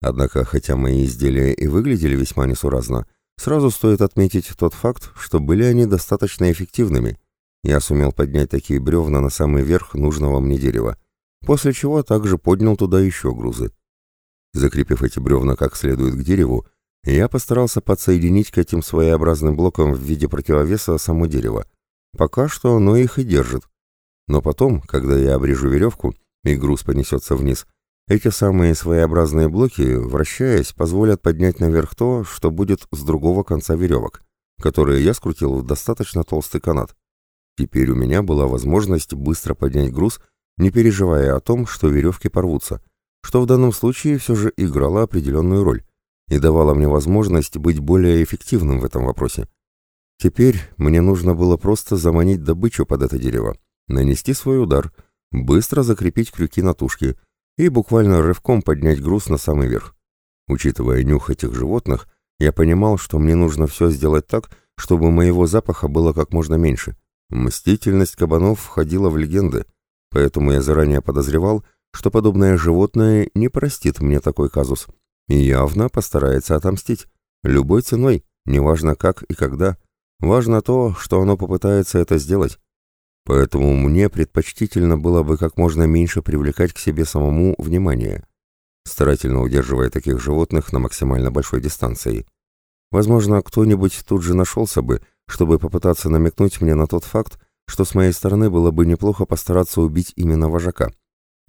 A: Однако, хотя мои изделия и выглядели весьма несуразно, сразу стоит отметить тот факт, что были они достаточно эффективными. Я сумел поднять такие бревна на самый верх нужного мне дерева, после чего также поднял туда еще грузы. Закрепив эти бревна как следует к дереву, я постарался подсоединить к этим своеобразным блокам в виде противовеса само дерево. Пока что оно их и держит. Но потом, когда я обрежу веревку, и груз понесется вниз – эти самые своеобразные блоки, вращаясь, позволят поднять наверх то, что будет с другого конца веревок, которые я скрутил в достаточно толстый канат. Теперь у меня была возможность быстро поднять груз, не переживая о том, что веревки порвутся, что в данном случае все же играло определенную роль и давало мне возможность быть более эффективным в этом вопросе. Теперь мне нужно было просто заманить добычу под это дерево, нанести свой удар, быстро закрепить крюки на тушке — и буквально рывком поднять груз на самый верх. Учитывая нюх этих животных, я понимал, что мне нужно все сделать так, чтобы моего запаха было как можно меньше. Мстительность кабанов входила в легенды, поэтому я заранее подозревал, что подобное животное не простит мне такой казус и явно постарается отомстить. Любой ценой, неважно как и когда. Важно то, что оно попытается это сделать. Поэтому мне предпочтительно было бы как можно меньше привлекать к себе самому внимание, старательно удерживая таких животных на максимально большой дистанции. Возможно, кто-нибудь тут же нашелся бы, чтобы попытаться намекнуть мне на тот факт, что с моей стороны было бы неплохо постараться убить именно вожака.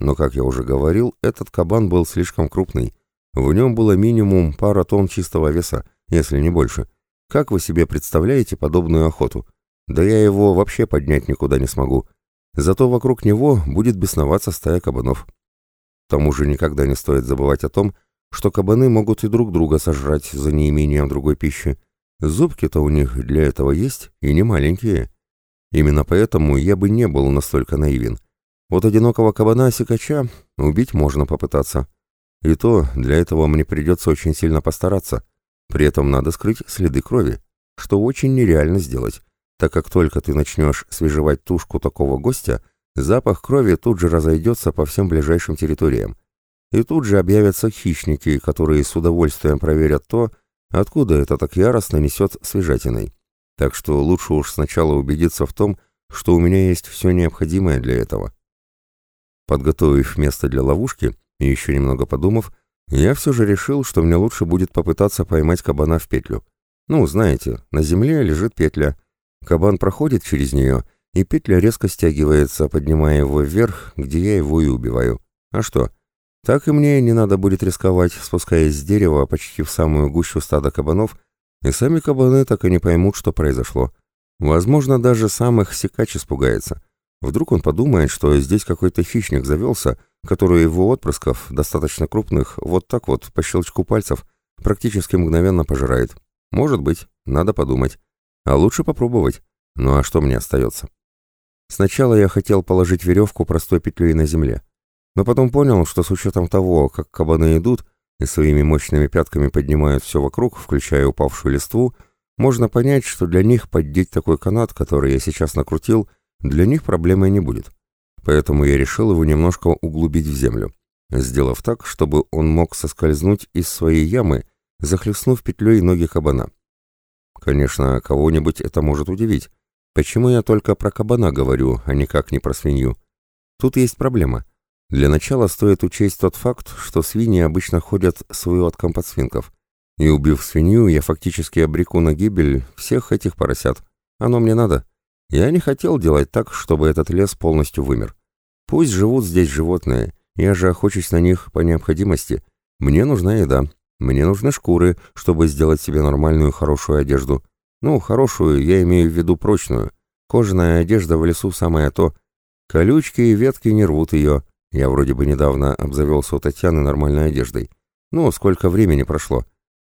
A: Но, как я уже говорил, этот кабан был слишком крупный. В нем было минимум пара тонн чистого веса, если не больше. Как вы себе представляете подобную охоту? Да я его вообще поднять никуда не смогу. Зато вокруг него будет бесноваться стая кабанов. К тому же никогда не стоит забывать о том, что кабаны могут и друг друга сожрать за неимением другой пищи. Зубки-то у них для этого есть, и не маленькие. Именно поэтому я бы не был настолько наивен. Вот одинокого кабана-сикача убить можно попытаться. И то для этого мне придется очень сильно постараться. При этом надо скрыть следы крови, что очень нереально сделать так как только ты начнешь свежевать тушку такого гостя, запах крови тут же разойдется по всем ближайшим территориям. И тут же объявятся хищники, которые с удовольствием проверят то, откуда это так яростно несет свежатиной. Так что лучше уж сначала убедиться в том, что у меня есть все необходимое для этого. Подготовив место для ловушки, И еще немного подумав, я все же решил, что мне лучше будет попытаться поймать кабана в петлю. Ну, знаете, на земле лежит петля. Кабан проходит через нее, и петля резко стягивается, поднимая его вверх, где я его и убиваю. А что? Так и мне не надо будет рисковать, спускаясь с дерева почти в самую гущу стада кабанов, и сами кабаны так и не поймут, что произошло. Возможно, даже сам их секач испугается. Вдруг он подумает, что здесь какой-то хищник завелся, который его отпрысков, достаточно крупных, вот так вот, по щелчку пальцев, практически мгновенно пожирает. Может быть, надо подумать. А лучше попробовать. Ну а что мне остается? Сначала я хотел положить веревку простой петлей на земле. Но потом понял, что с учетом того, как кабаны идут и своими мощными пятками поднимают все вокруг, включая упавшую листву, можно понять, что для них поддеть такой канат, который я сейчас накрутил, для них проблемой не будет. Поэтому я решил его немножко углубить в землю, сделав так, чтобы он мог соскользнуть из своей ямы, захлестнув петлей ноги кабана. Конечно, кого-нибудь это может удивить. Почему я только про кабана говорю, а никак не про свинью? Тут есть проблема. Для начала стоит учесть тот факт, что свиньи обычно ходят с выводком подсвинков. И убив свинью, я фактически обреку на гибель всех этих поросят. Оно мне надо. Я не хотел делать так, чтобы этот лес полностью вымер. Пусть живут здесь животные, я же охочусь на них по необходимости. Мне нужна еда, мне нужны шкуры, чтобы сделать себе нормальную хорошую одежду. Ну, хорошую, я имею в виду прочную. Кожаная одежда в лесу самое то. Колючки и ветки не рвут ее. Я вроде бы недавно обзавелся у Татьяны нормальной одеждой. Ну, сколько времени прошло.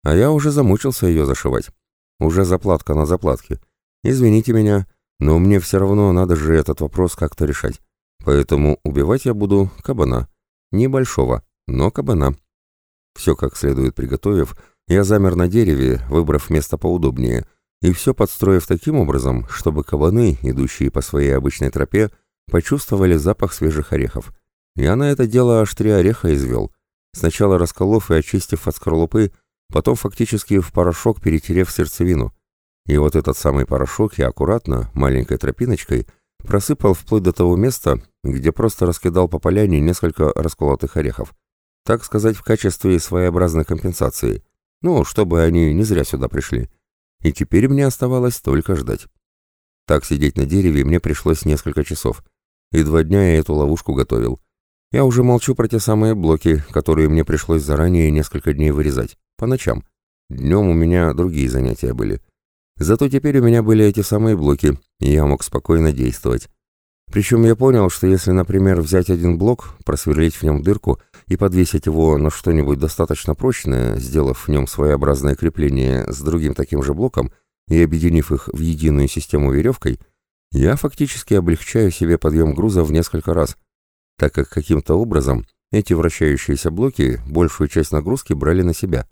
A: А я уже замучился ее зашивать. Уже заплатка на заплатке. Извините меня, но мне все равно надо же этот вопрос как-то решать. Поэтому убивать я буду кабана. Небольшого, но кабана. Все как следует приготовив, я замер на дереве, выбрав место поудобнее, и все подстроив таким образом, чтобы кабаны, идущие по своей обычной тропе, почувствовали запах свежих орехов. Я на это дело аж три ореха извел. Сначала расколов и очистив от скорлупы, потом фактически в порошок перетерев сердцевину. И вот этот самый порошок я аккуратно, маленькой тропиночкой, просыпал вплоть до того места, где просто раскидал по поляне несколько расколотых орехов. Так сказать, в качестве своеобразной компенсации. Ну, чтобы они не зря сюда пришли. И теперь мне оставалось только ждать. Так сидеть на дереве мне пришлось несколько часов. И два дня я эту ловушку готовил. Я уже молчу про те самые блоки, которые мне пришлось заранее несколько дней вырезать. По ночам. Днем у меня другие занятия были. Зато теперь у меня были эти самые блоки, и я мог спокойно действовать. Причем я понял, что если, например, взять один блок, просверлить в нем дырку и подвесить его на что-нибудь достаточно прочное, сделав в нем своеобразное крепление с другим таким же блоком и объединив их в единую систему веревкой, я фактически облегчаю себе подъем груза в несколько раз, так как каким-то образом эти вращающиеся блоки большую часть нагрузки брали на себя.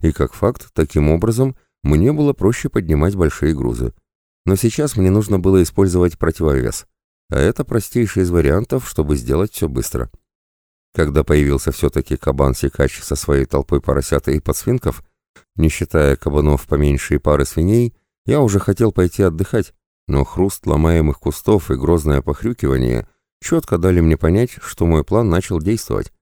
A: И как факт, таким образом – мне было проще поднимать большие грузы. Но сейчас мне нужно было использовать противовес. А это простейший из вариантов, чтобы сделать все быстро. Когда появился все-таки кабан-сикач со своей толпой поросят и подсвинков, не считая кабанов поменьше и пары свиней, я уже хотел пойти отдыхать, но хруст ломаемых кустов и грозное похрюкивание четко дали мне понять, что мой план начал действовать.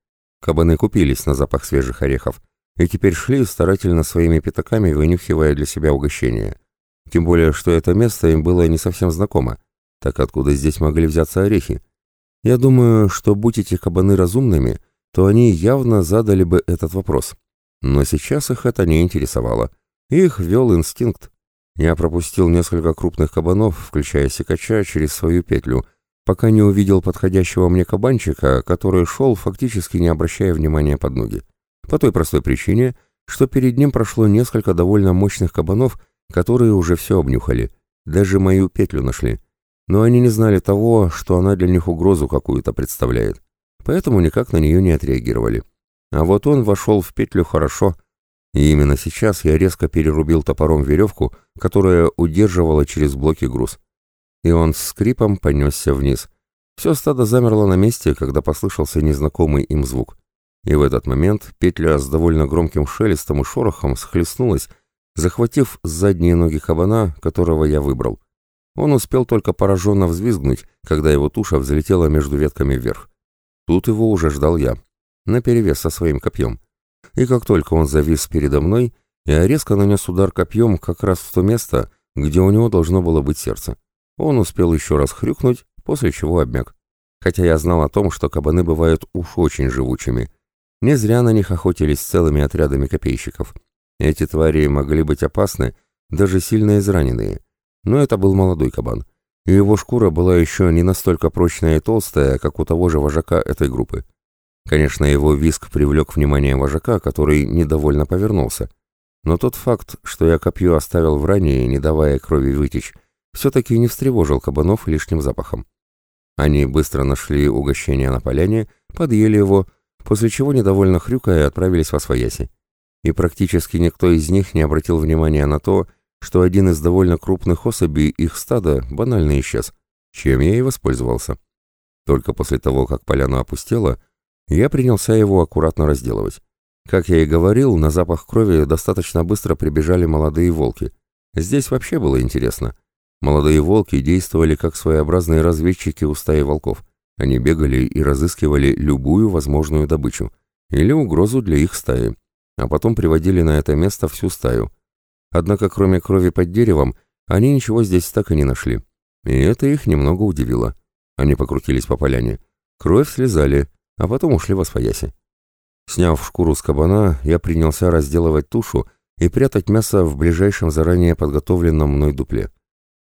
A: Кабаны купились на запах свежих орехов, и теперь шли старательно своими пятаками, вынюхивая для себя угощение. Тем более, что это место им было не совсем знакомо, так откуда здесь могли взяться орехи? Я думаю, что будь эти кабаны разумными, то они явно задали бы этот вопрос. Но сейчас их это не интересовало. Их вел инстинкт. Я пропустил несколько крупных кабанов, включая секача, через свою петлю, пока не увидел подходящего мне кабанчика, который шел, фактически не обращая внимания под ноги. По той простой причине, что перед ним прошло несколько довольно мощных кабанов, которые уже все обнюхали. Даже мою петлю нашли. Но они не знали того, что она для них угрозу какую-то представляет. Поэтому никак на нее не отреагировали. А вот он вошел в петлю хорошо. И именно сейчас я резко перерубил топором веревку, которая удерживала через блоки груз. И он с скрипом понесся вниз. Все стадо замерло на месте, когда послышался незнакомый им звук. И в этот момент петля с довольно громким шелестом и шорохом схлестнулась, захватив задние ноги кабана, которого я выбрал. Он успел только пораженно взвизгнуть, когда его туша взлетела между ветками вверх. Тут его уже ждал я. наперевес со своим копьем. И как только он завис передо мной, я резко нанес удар копьем как раз в то место, где у него должно было быть сердце. Он успел еще раз хрюкнуть, после чего обмяк. Хотя я знал о том, что кабаны бывают уж очень живучими. Не зря на них охотились целыми отрядами копейщиков. Эти твари могли быть опасны, даже сильно израненные. Но это был молодой кабан. И его шкура была еще не настолько прочная и толстая, как у того же вожака этой группы. Конечно, его виск привлек внимание вожака, который недовольно повернулся. Но тот факт, что я копье оставил в ране, не давая крови вытечь, все-таки не встревожил кабанов лишним запахом. Они быстро нашли угощение на поляне, подъели его, после чего недовольно хрюкая отправились во свояси. И практически никто из них не обратил внимания на то, что один из довольно крупных особей их стада банально исчез, чем я и воспользовался. Только после того, как поляна опустела, я принялся его аккуратно разделывать. Как я и говорил, на запах крови достаточно быстро прибежали молодые волки. Здесь вообще было интересно. Молодые волки действовали как своеобразные разведчики у стаи волков. Они бегали и разыскивали любую возможную добычу или угрозу для их стаи, а потом приводили на это место всю стаю. Однако кроме крови под деревом, они ничего здесь так и не нашли. И это их немного удивило. Они покрутились по поляне. Кровь слезали, а потом ушли во свояси. Сняв шкуру с кабана, я принялся разделывать тушу и прятать мясо в ближайшем заранее подготовленном мной дупле.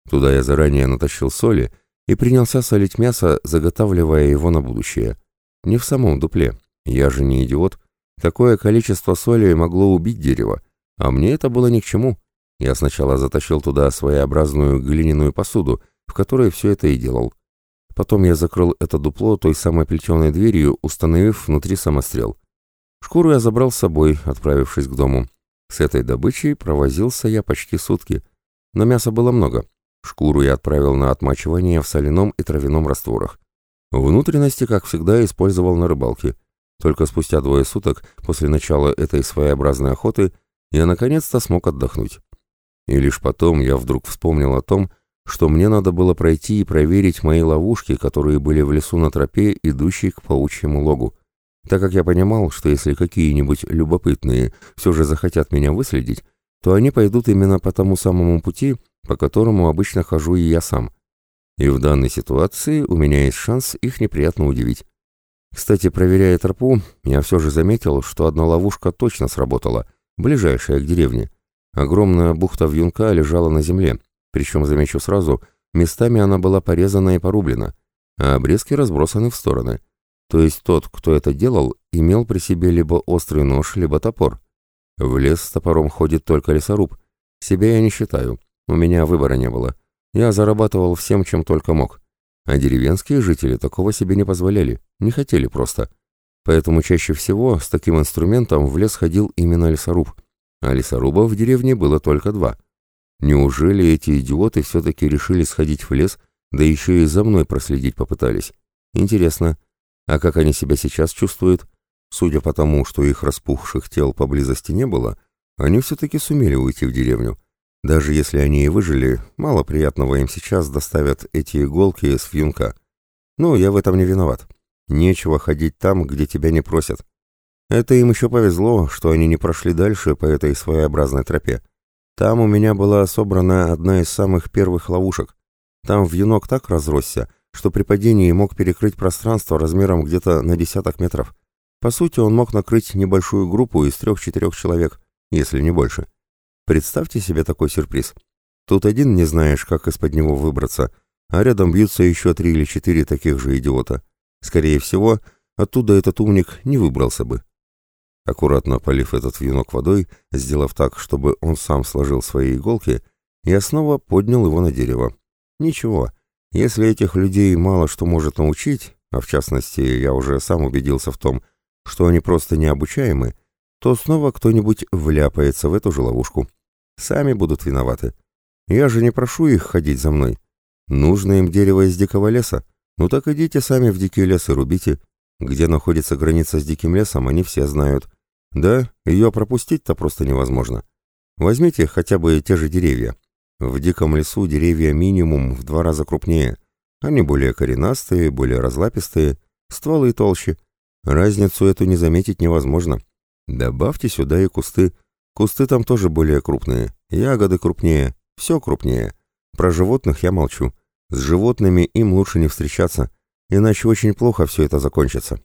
A: Туда я заранее натащил соли и принялся солить мясо, заготавливая его на будущее. Не в самом дупле. Я же не идиот. Такое количество соли могло убить дерево, а мне это было ни к чему. Я сначала затащил туда своеобразную глиняную посуду, в которой все это и делал. Потом я закрыл это дупло той самой плетеной дверью, установив внутри самострел. Шкуру я забрал с собой, отправившись к дому. С этой добычей провозился я почти сутки. Но мяса было много. Шкуру я отправил на отмачивание в соляном и травяном растворах. Внутренности, как всегда, использовал на рыбалке. Только спустя двое суток после начала этой своеобразной охоты я наконец-то смог отдохнуть. И лишь потом я вдруг вспомнил о том, что мне надо было пройти и проверить мои ловушки, которые были в лесу на тропе, идущей к паучьему логу так как я понимал, что если какие-нибудь любопытные все же захотят меня выследить, то они пойдут именно по тому самому пути, по которому обычно хожу и я сам. И в данной ситуации у меня есть шанс их неприятно удивить. Кстати, проверяя тропу, я все же заметил, что одна ловушка точно сработала, ближайшая к деревне. Огромная бухта вьюнка лежала на земле, причем, замечу сразу, местами она была порезана и порублена, а обрезки разбросаны в стороны. То есть тот, кто это делал, имел при себе либо острый нож, либо топор. В лес с топором ходит только лесоруб. Себя я не считаю. У меня выбора не было. Я зарабатывал всем, чем только мог. А деревенские жители такого себе не позволяли, не хотели просто. Поэтому чаще всего с таким инструментом в лес ходил именно лесоруб. А лесорубов в деревне было только два. Неужели эти идиоты все-таки решили сходить в лес, да еще и за мной проследить попытались? Интересно, а как они себя сейчас чувствуют? Судя по тому, что их распухших тел поблизости не было, они все-таки сумели уйти в деревню. Даже если они и выжили, мало приятного им сейчас доставят эти иголки с вьюнка. Ну, я в этом не виноват. Нечего ходить там, где тебя не просят. Это им еще повезло, что они не прошли дальше по этой своеобразной тропе. Там у меня была собрана одна из самых первых ловушек. Там вьюнок так разросся, что при падении мог перекрыть пространство размером где-то на десяток метров. По сути, он мог накрыть небольшую группу из трех-четырех человек, если не больше. Представьте себе такой сюрприз. Тут один не знаешь, как из-под него выбраться, а рядом бьются еще три или четыре таких же идиота. Скорее всего, оттуда этот умник не выбрался бы. Аккуратно полив этот вьюнок водой, сделав так, чтобы он сам сложил свои иголки, я снова поднял его на дерево. Ничего, если этих людей мало что может научить, а в частности я уже сам убедился в том, что они просто необучаемы, то снова кто-нибудь вляпается в эту же ловушку. Сами будут виноваты. Я же не прошу их ходить за мной. Нужно им дерево из дикого леса. Ну так идите сами в дикий лес и рубите. Где находится граница с диким лесом, они все знают. Да, ее пропустить-то просто невозможно. Возьмите хотя бы те же деревья. В диком лесу деревья минимум в два раза крупнее. Они более коренастые, более разлапистые, стволы толще. Разницу эту не заметить невозможно. Добавьте сюда и кусты. Кусты там тоже более крупные, ягоды крупнее, все крупнее. Про животных я молчу. С животными им лучше не встречаться, иначе очень плохо все это закончится.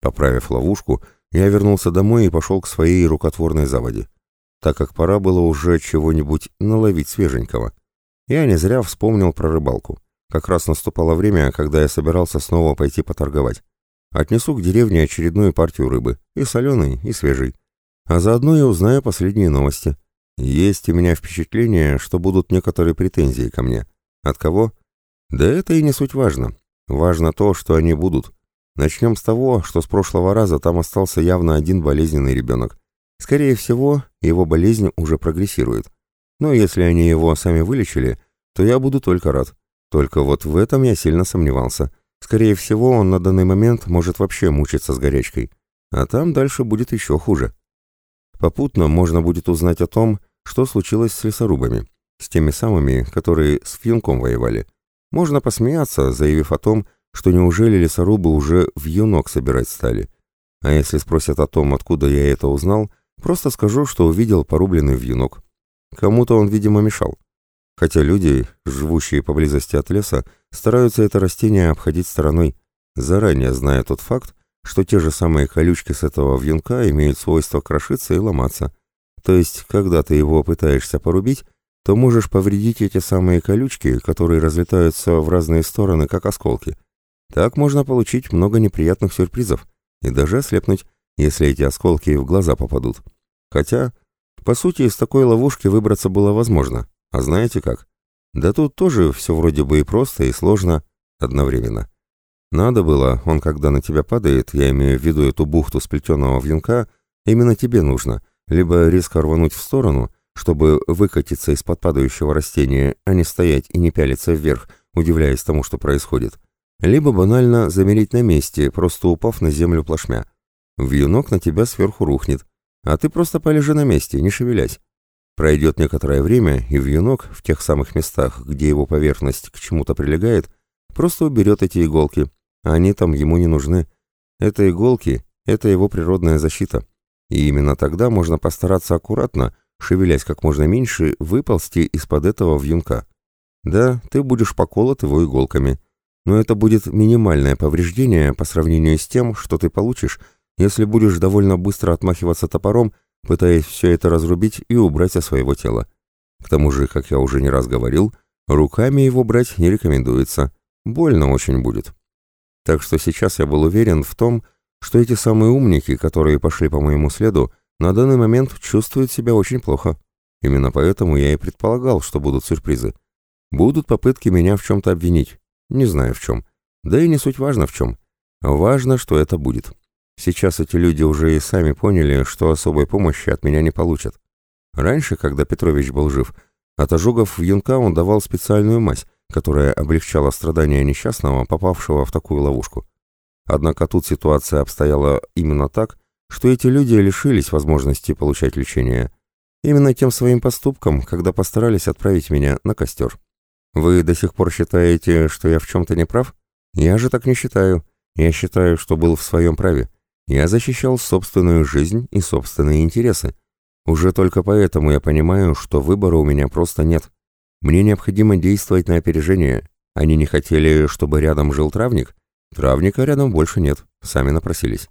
A: Поправив ловушку, я вернулся домой и пошел к своей рукотворной заводе, так как пора было уже чего-нибудь наловить свеженького. Я не зря вспомнил про рыбалку. Как раз наступало время, когда я собирался снова пойти поторговать. Отнесу к деревне очередную партию рыбы, и соленой, и свежей. А заодно я узнаю последние новости. Есть у меня впечатление, что будут некоторые претензии ко мне. От кого? Да это и не суть важно. Важно то, что они будут. Начнем с того, что с прошлого раза там остался явно один болезненный ребенок. Скорее всего, его болезнь уже прогрессирует. Но если они его сами вылечили, то я буду только рад. Только вот в этом я сильно сомневался. Скорее всего, он на данный момент может вообще мучиться с горячкой. А там дальше будет еще хуже. Попутно можно будет узнать о том, что случилось с лесорубами, с теми самыми, которые с Фьюнком воевали. Можно посмеяться, заявив о том, что неужели лесорубы уже в юнок собирать стали. А если спросят о том, откуда я это узнал, просто скажу, что увидел порубленный вьюнок. Кому-то он, видимо, мешал. Хотя люди, живущие поблизости от леса, стараются это растение обходить стороной, заранее зная тот факт, что те же самые колючки с этого вьюнка имеют свойство крошиться и ломаться. То есть, когда ты его пытаешься порубить, то можешь повредить эти самые колючки, которые разлетаются в разные стороны, как осколки. Так можно получить много неприятных сюрпризов и даже ослепнуть, если эти осколки в глаза попадут. Хотя, по сути, из такой ловушки выбраться было возможно. А знаете как? Да тут тоже все вроде бы и просто, и сложно одновременно. Надо было, он когда на тебя падает, я имею в виду эту бухту сплетенного вьюнка, именно тебе нужно, либо резко рвануть в сторону, чтобы выкатиться из-под падающего растения, а не стоять и не пялиться вверх, удивляясь тому, что происходит, либо банально замереть на месте, просто упав на землю плашмя. Вьюнок на тебя сверху рухнет, а ты просто полежи на месте, не шевелясь. Пройдет некоторое время, и вьюнок в тех самых местах, где его поверхность к чему-то прилегает, просто уберет эти иголки. Они там ему не нужны. Это иголки — это его природная защита. И именно тогда можно постараться аккуратно, шевелясь как можно меньше, выползти из-под этого вьюнка. Да, ты будешь поколот его иголками. Но это будет минимальное повреждение по сравнению с тем, что ты получишь, если будешь довольно быстро отмахиваться топором пытаясь все это разрубить и убрать со своего тела. К тому же, как я уже не раз говорил, руками его брать не рекомендуется, больно очень будет. Так что сейчас я был уверен в том, что эти самые умники, которые пошли по моему следу, на данный момент чувствуют себя очень плохо. Именно поэтому я и предполагал, что будут сюрпризы. Будут попытки меня в чем-то обвинить. Не знаю в чем. Да и не суть важно в чем. Важно, что это будет. Сейчас эти люди уже и сами поняли, что особой помощи от меня не получат. Раньше, когда Петрович был жив, от ожогов в юнка он давал специальную мазь, которая облегчала страдания несчастного, попавшего в такую ловушку. Однако тут ситуация обстояла именно так, что эти люди лишились возможности получать лечение. Именно тем своим поступком, когда постарались отправить меня на костер. Вы до сих пор считаете, что я в чем-то не прав? Я же так не считаю. Я считаю, что был в своем праве. Я защищал собственную жизнь и собственные интересы. Уже только поэтому я понимаю, что выбора у меня просто нет. Мне необходимо действовать на опережение. Они не хотели, чтобы рядом жил травник? Травника рядом больше нет, сами напросились.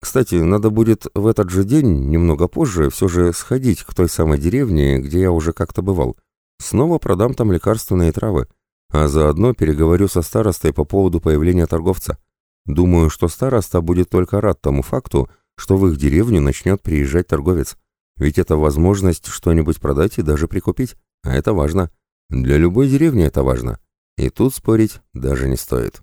A: Кстати, надо будет в этот же день, немного позже, все же сходить к той самой деревне, где я уже как-то бывал. Снова продам там лекарственные травы, а заодно переговорю со старостой по поводу появления торговца. Думаю, что староста будет только рад тому факту, что в их деревню начнет приезжать торговец. Ведь это возможность что-нибудь продать и даже прикупить. А это важно. Для любой деревни это важно. И тут спорить даже не стоит.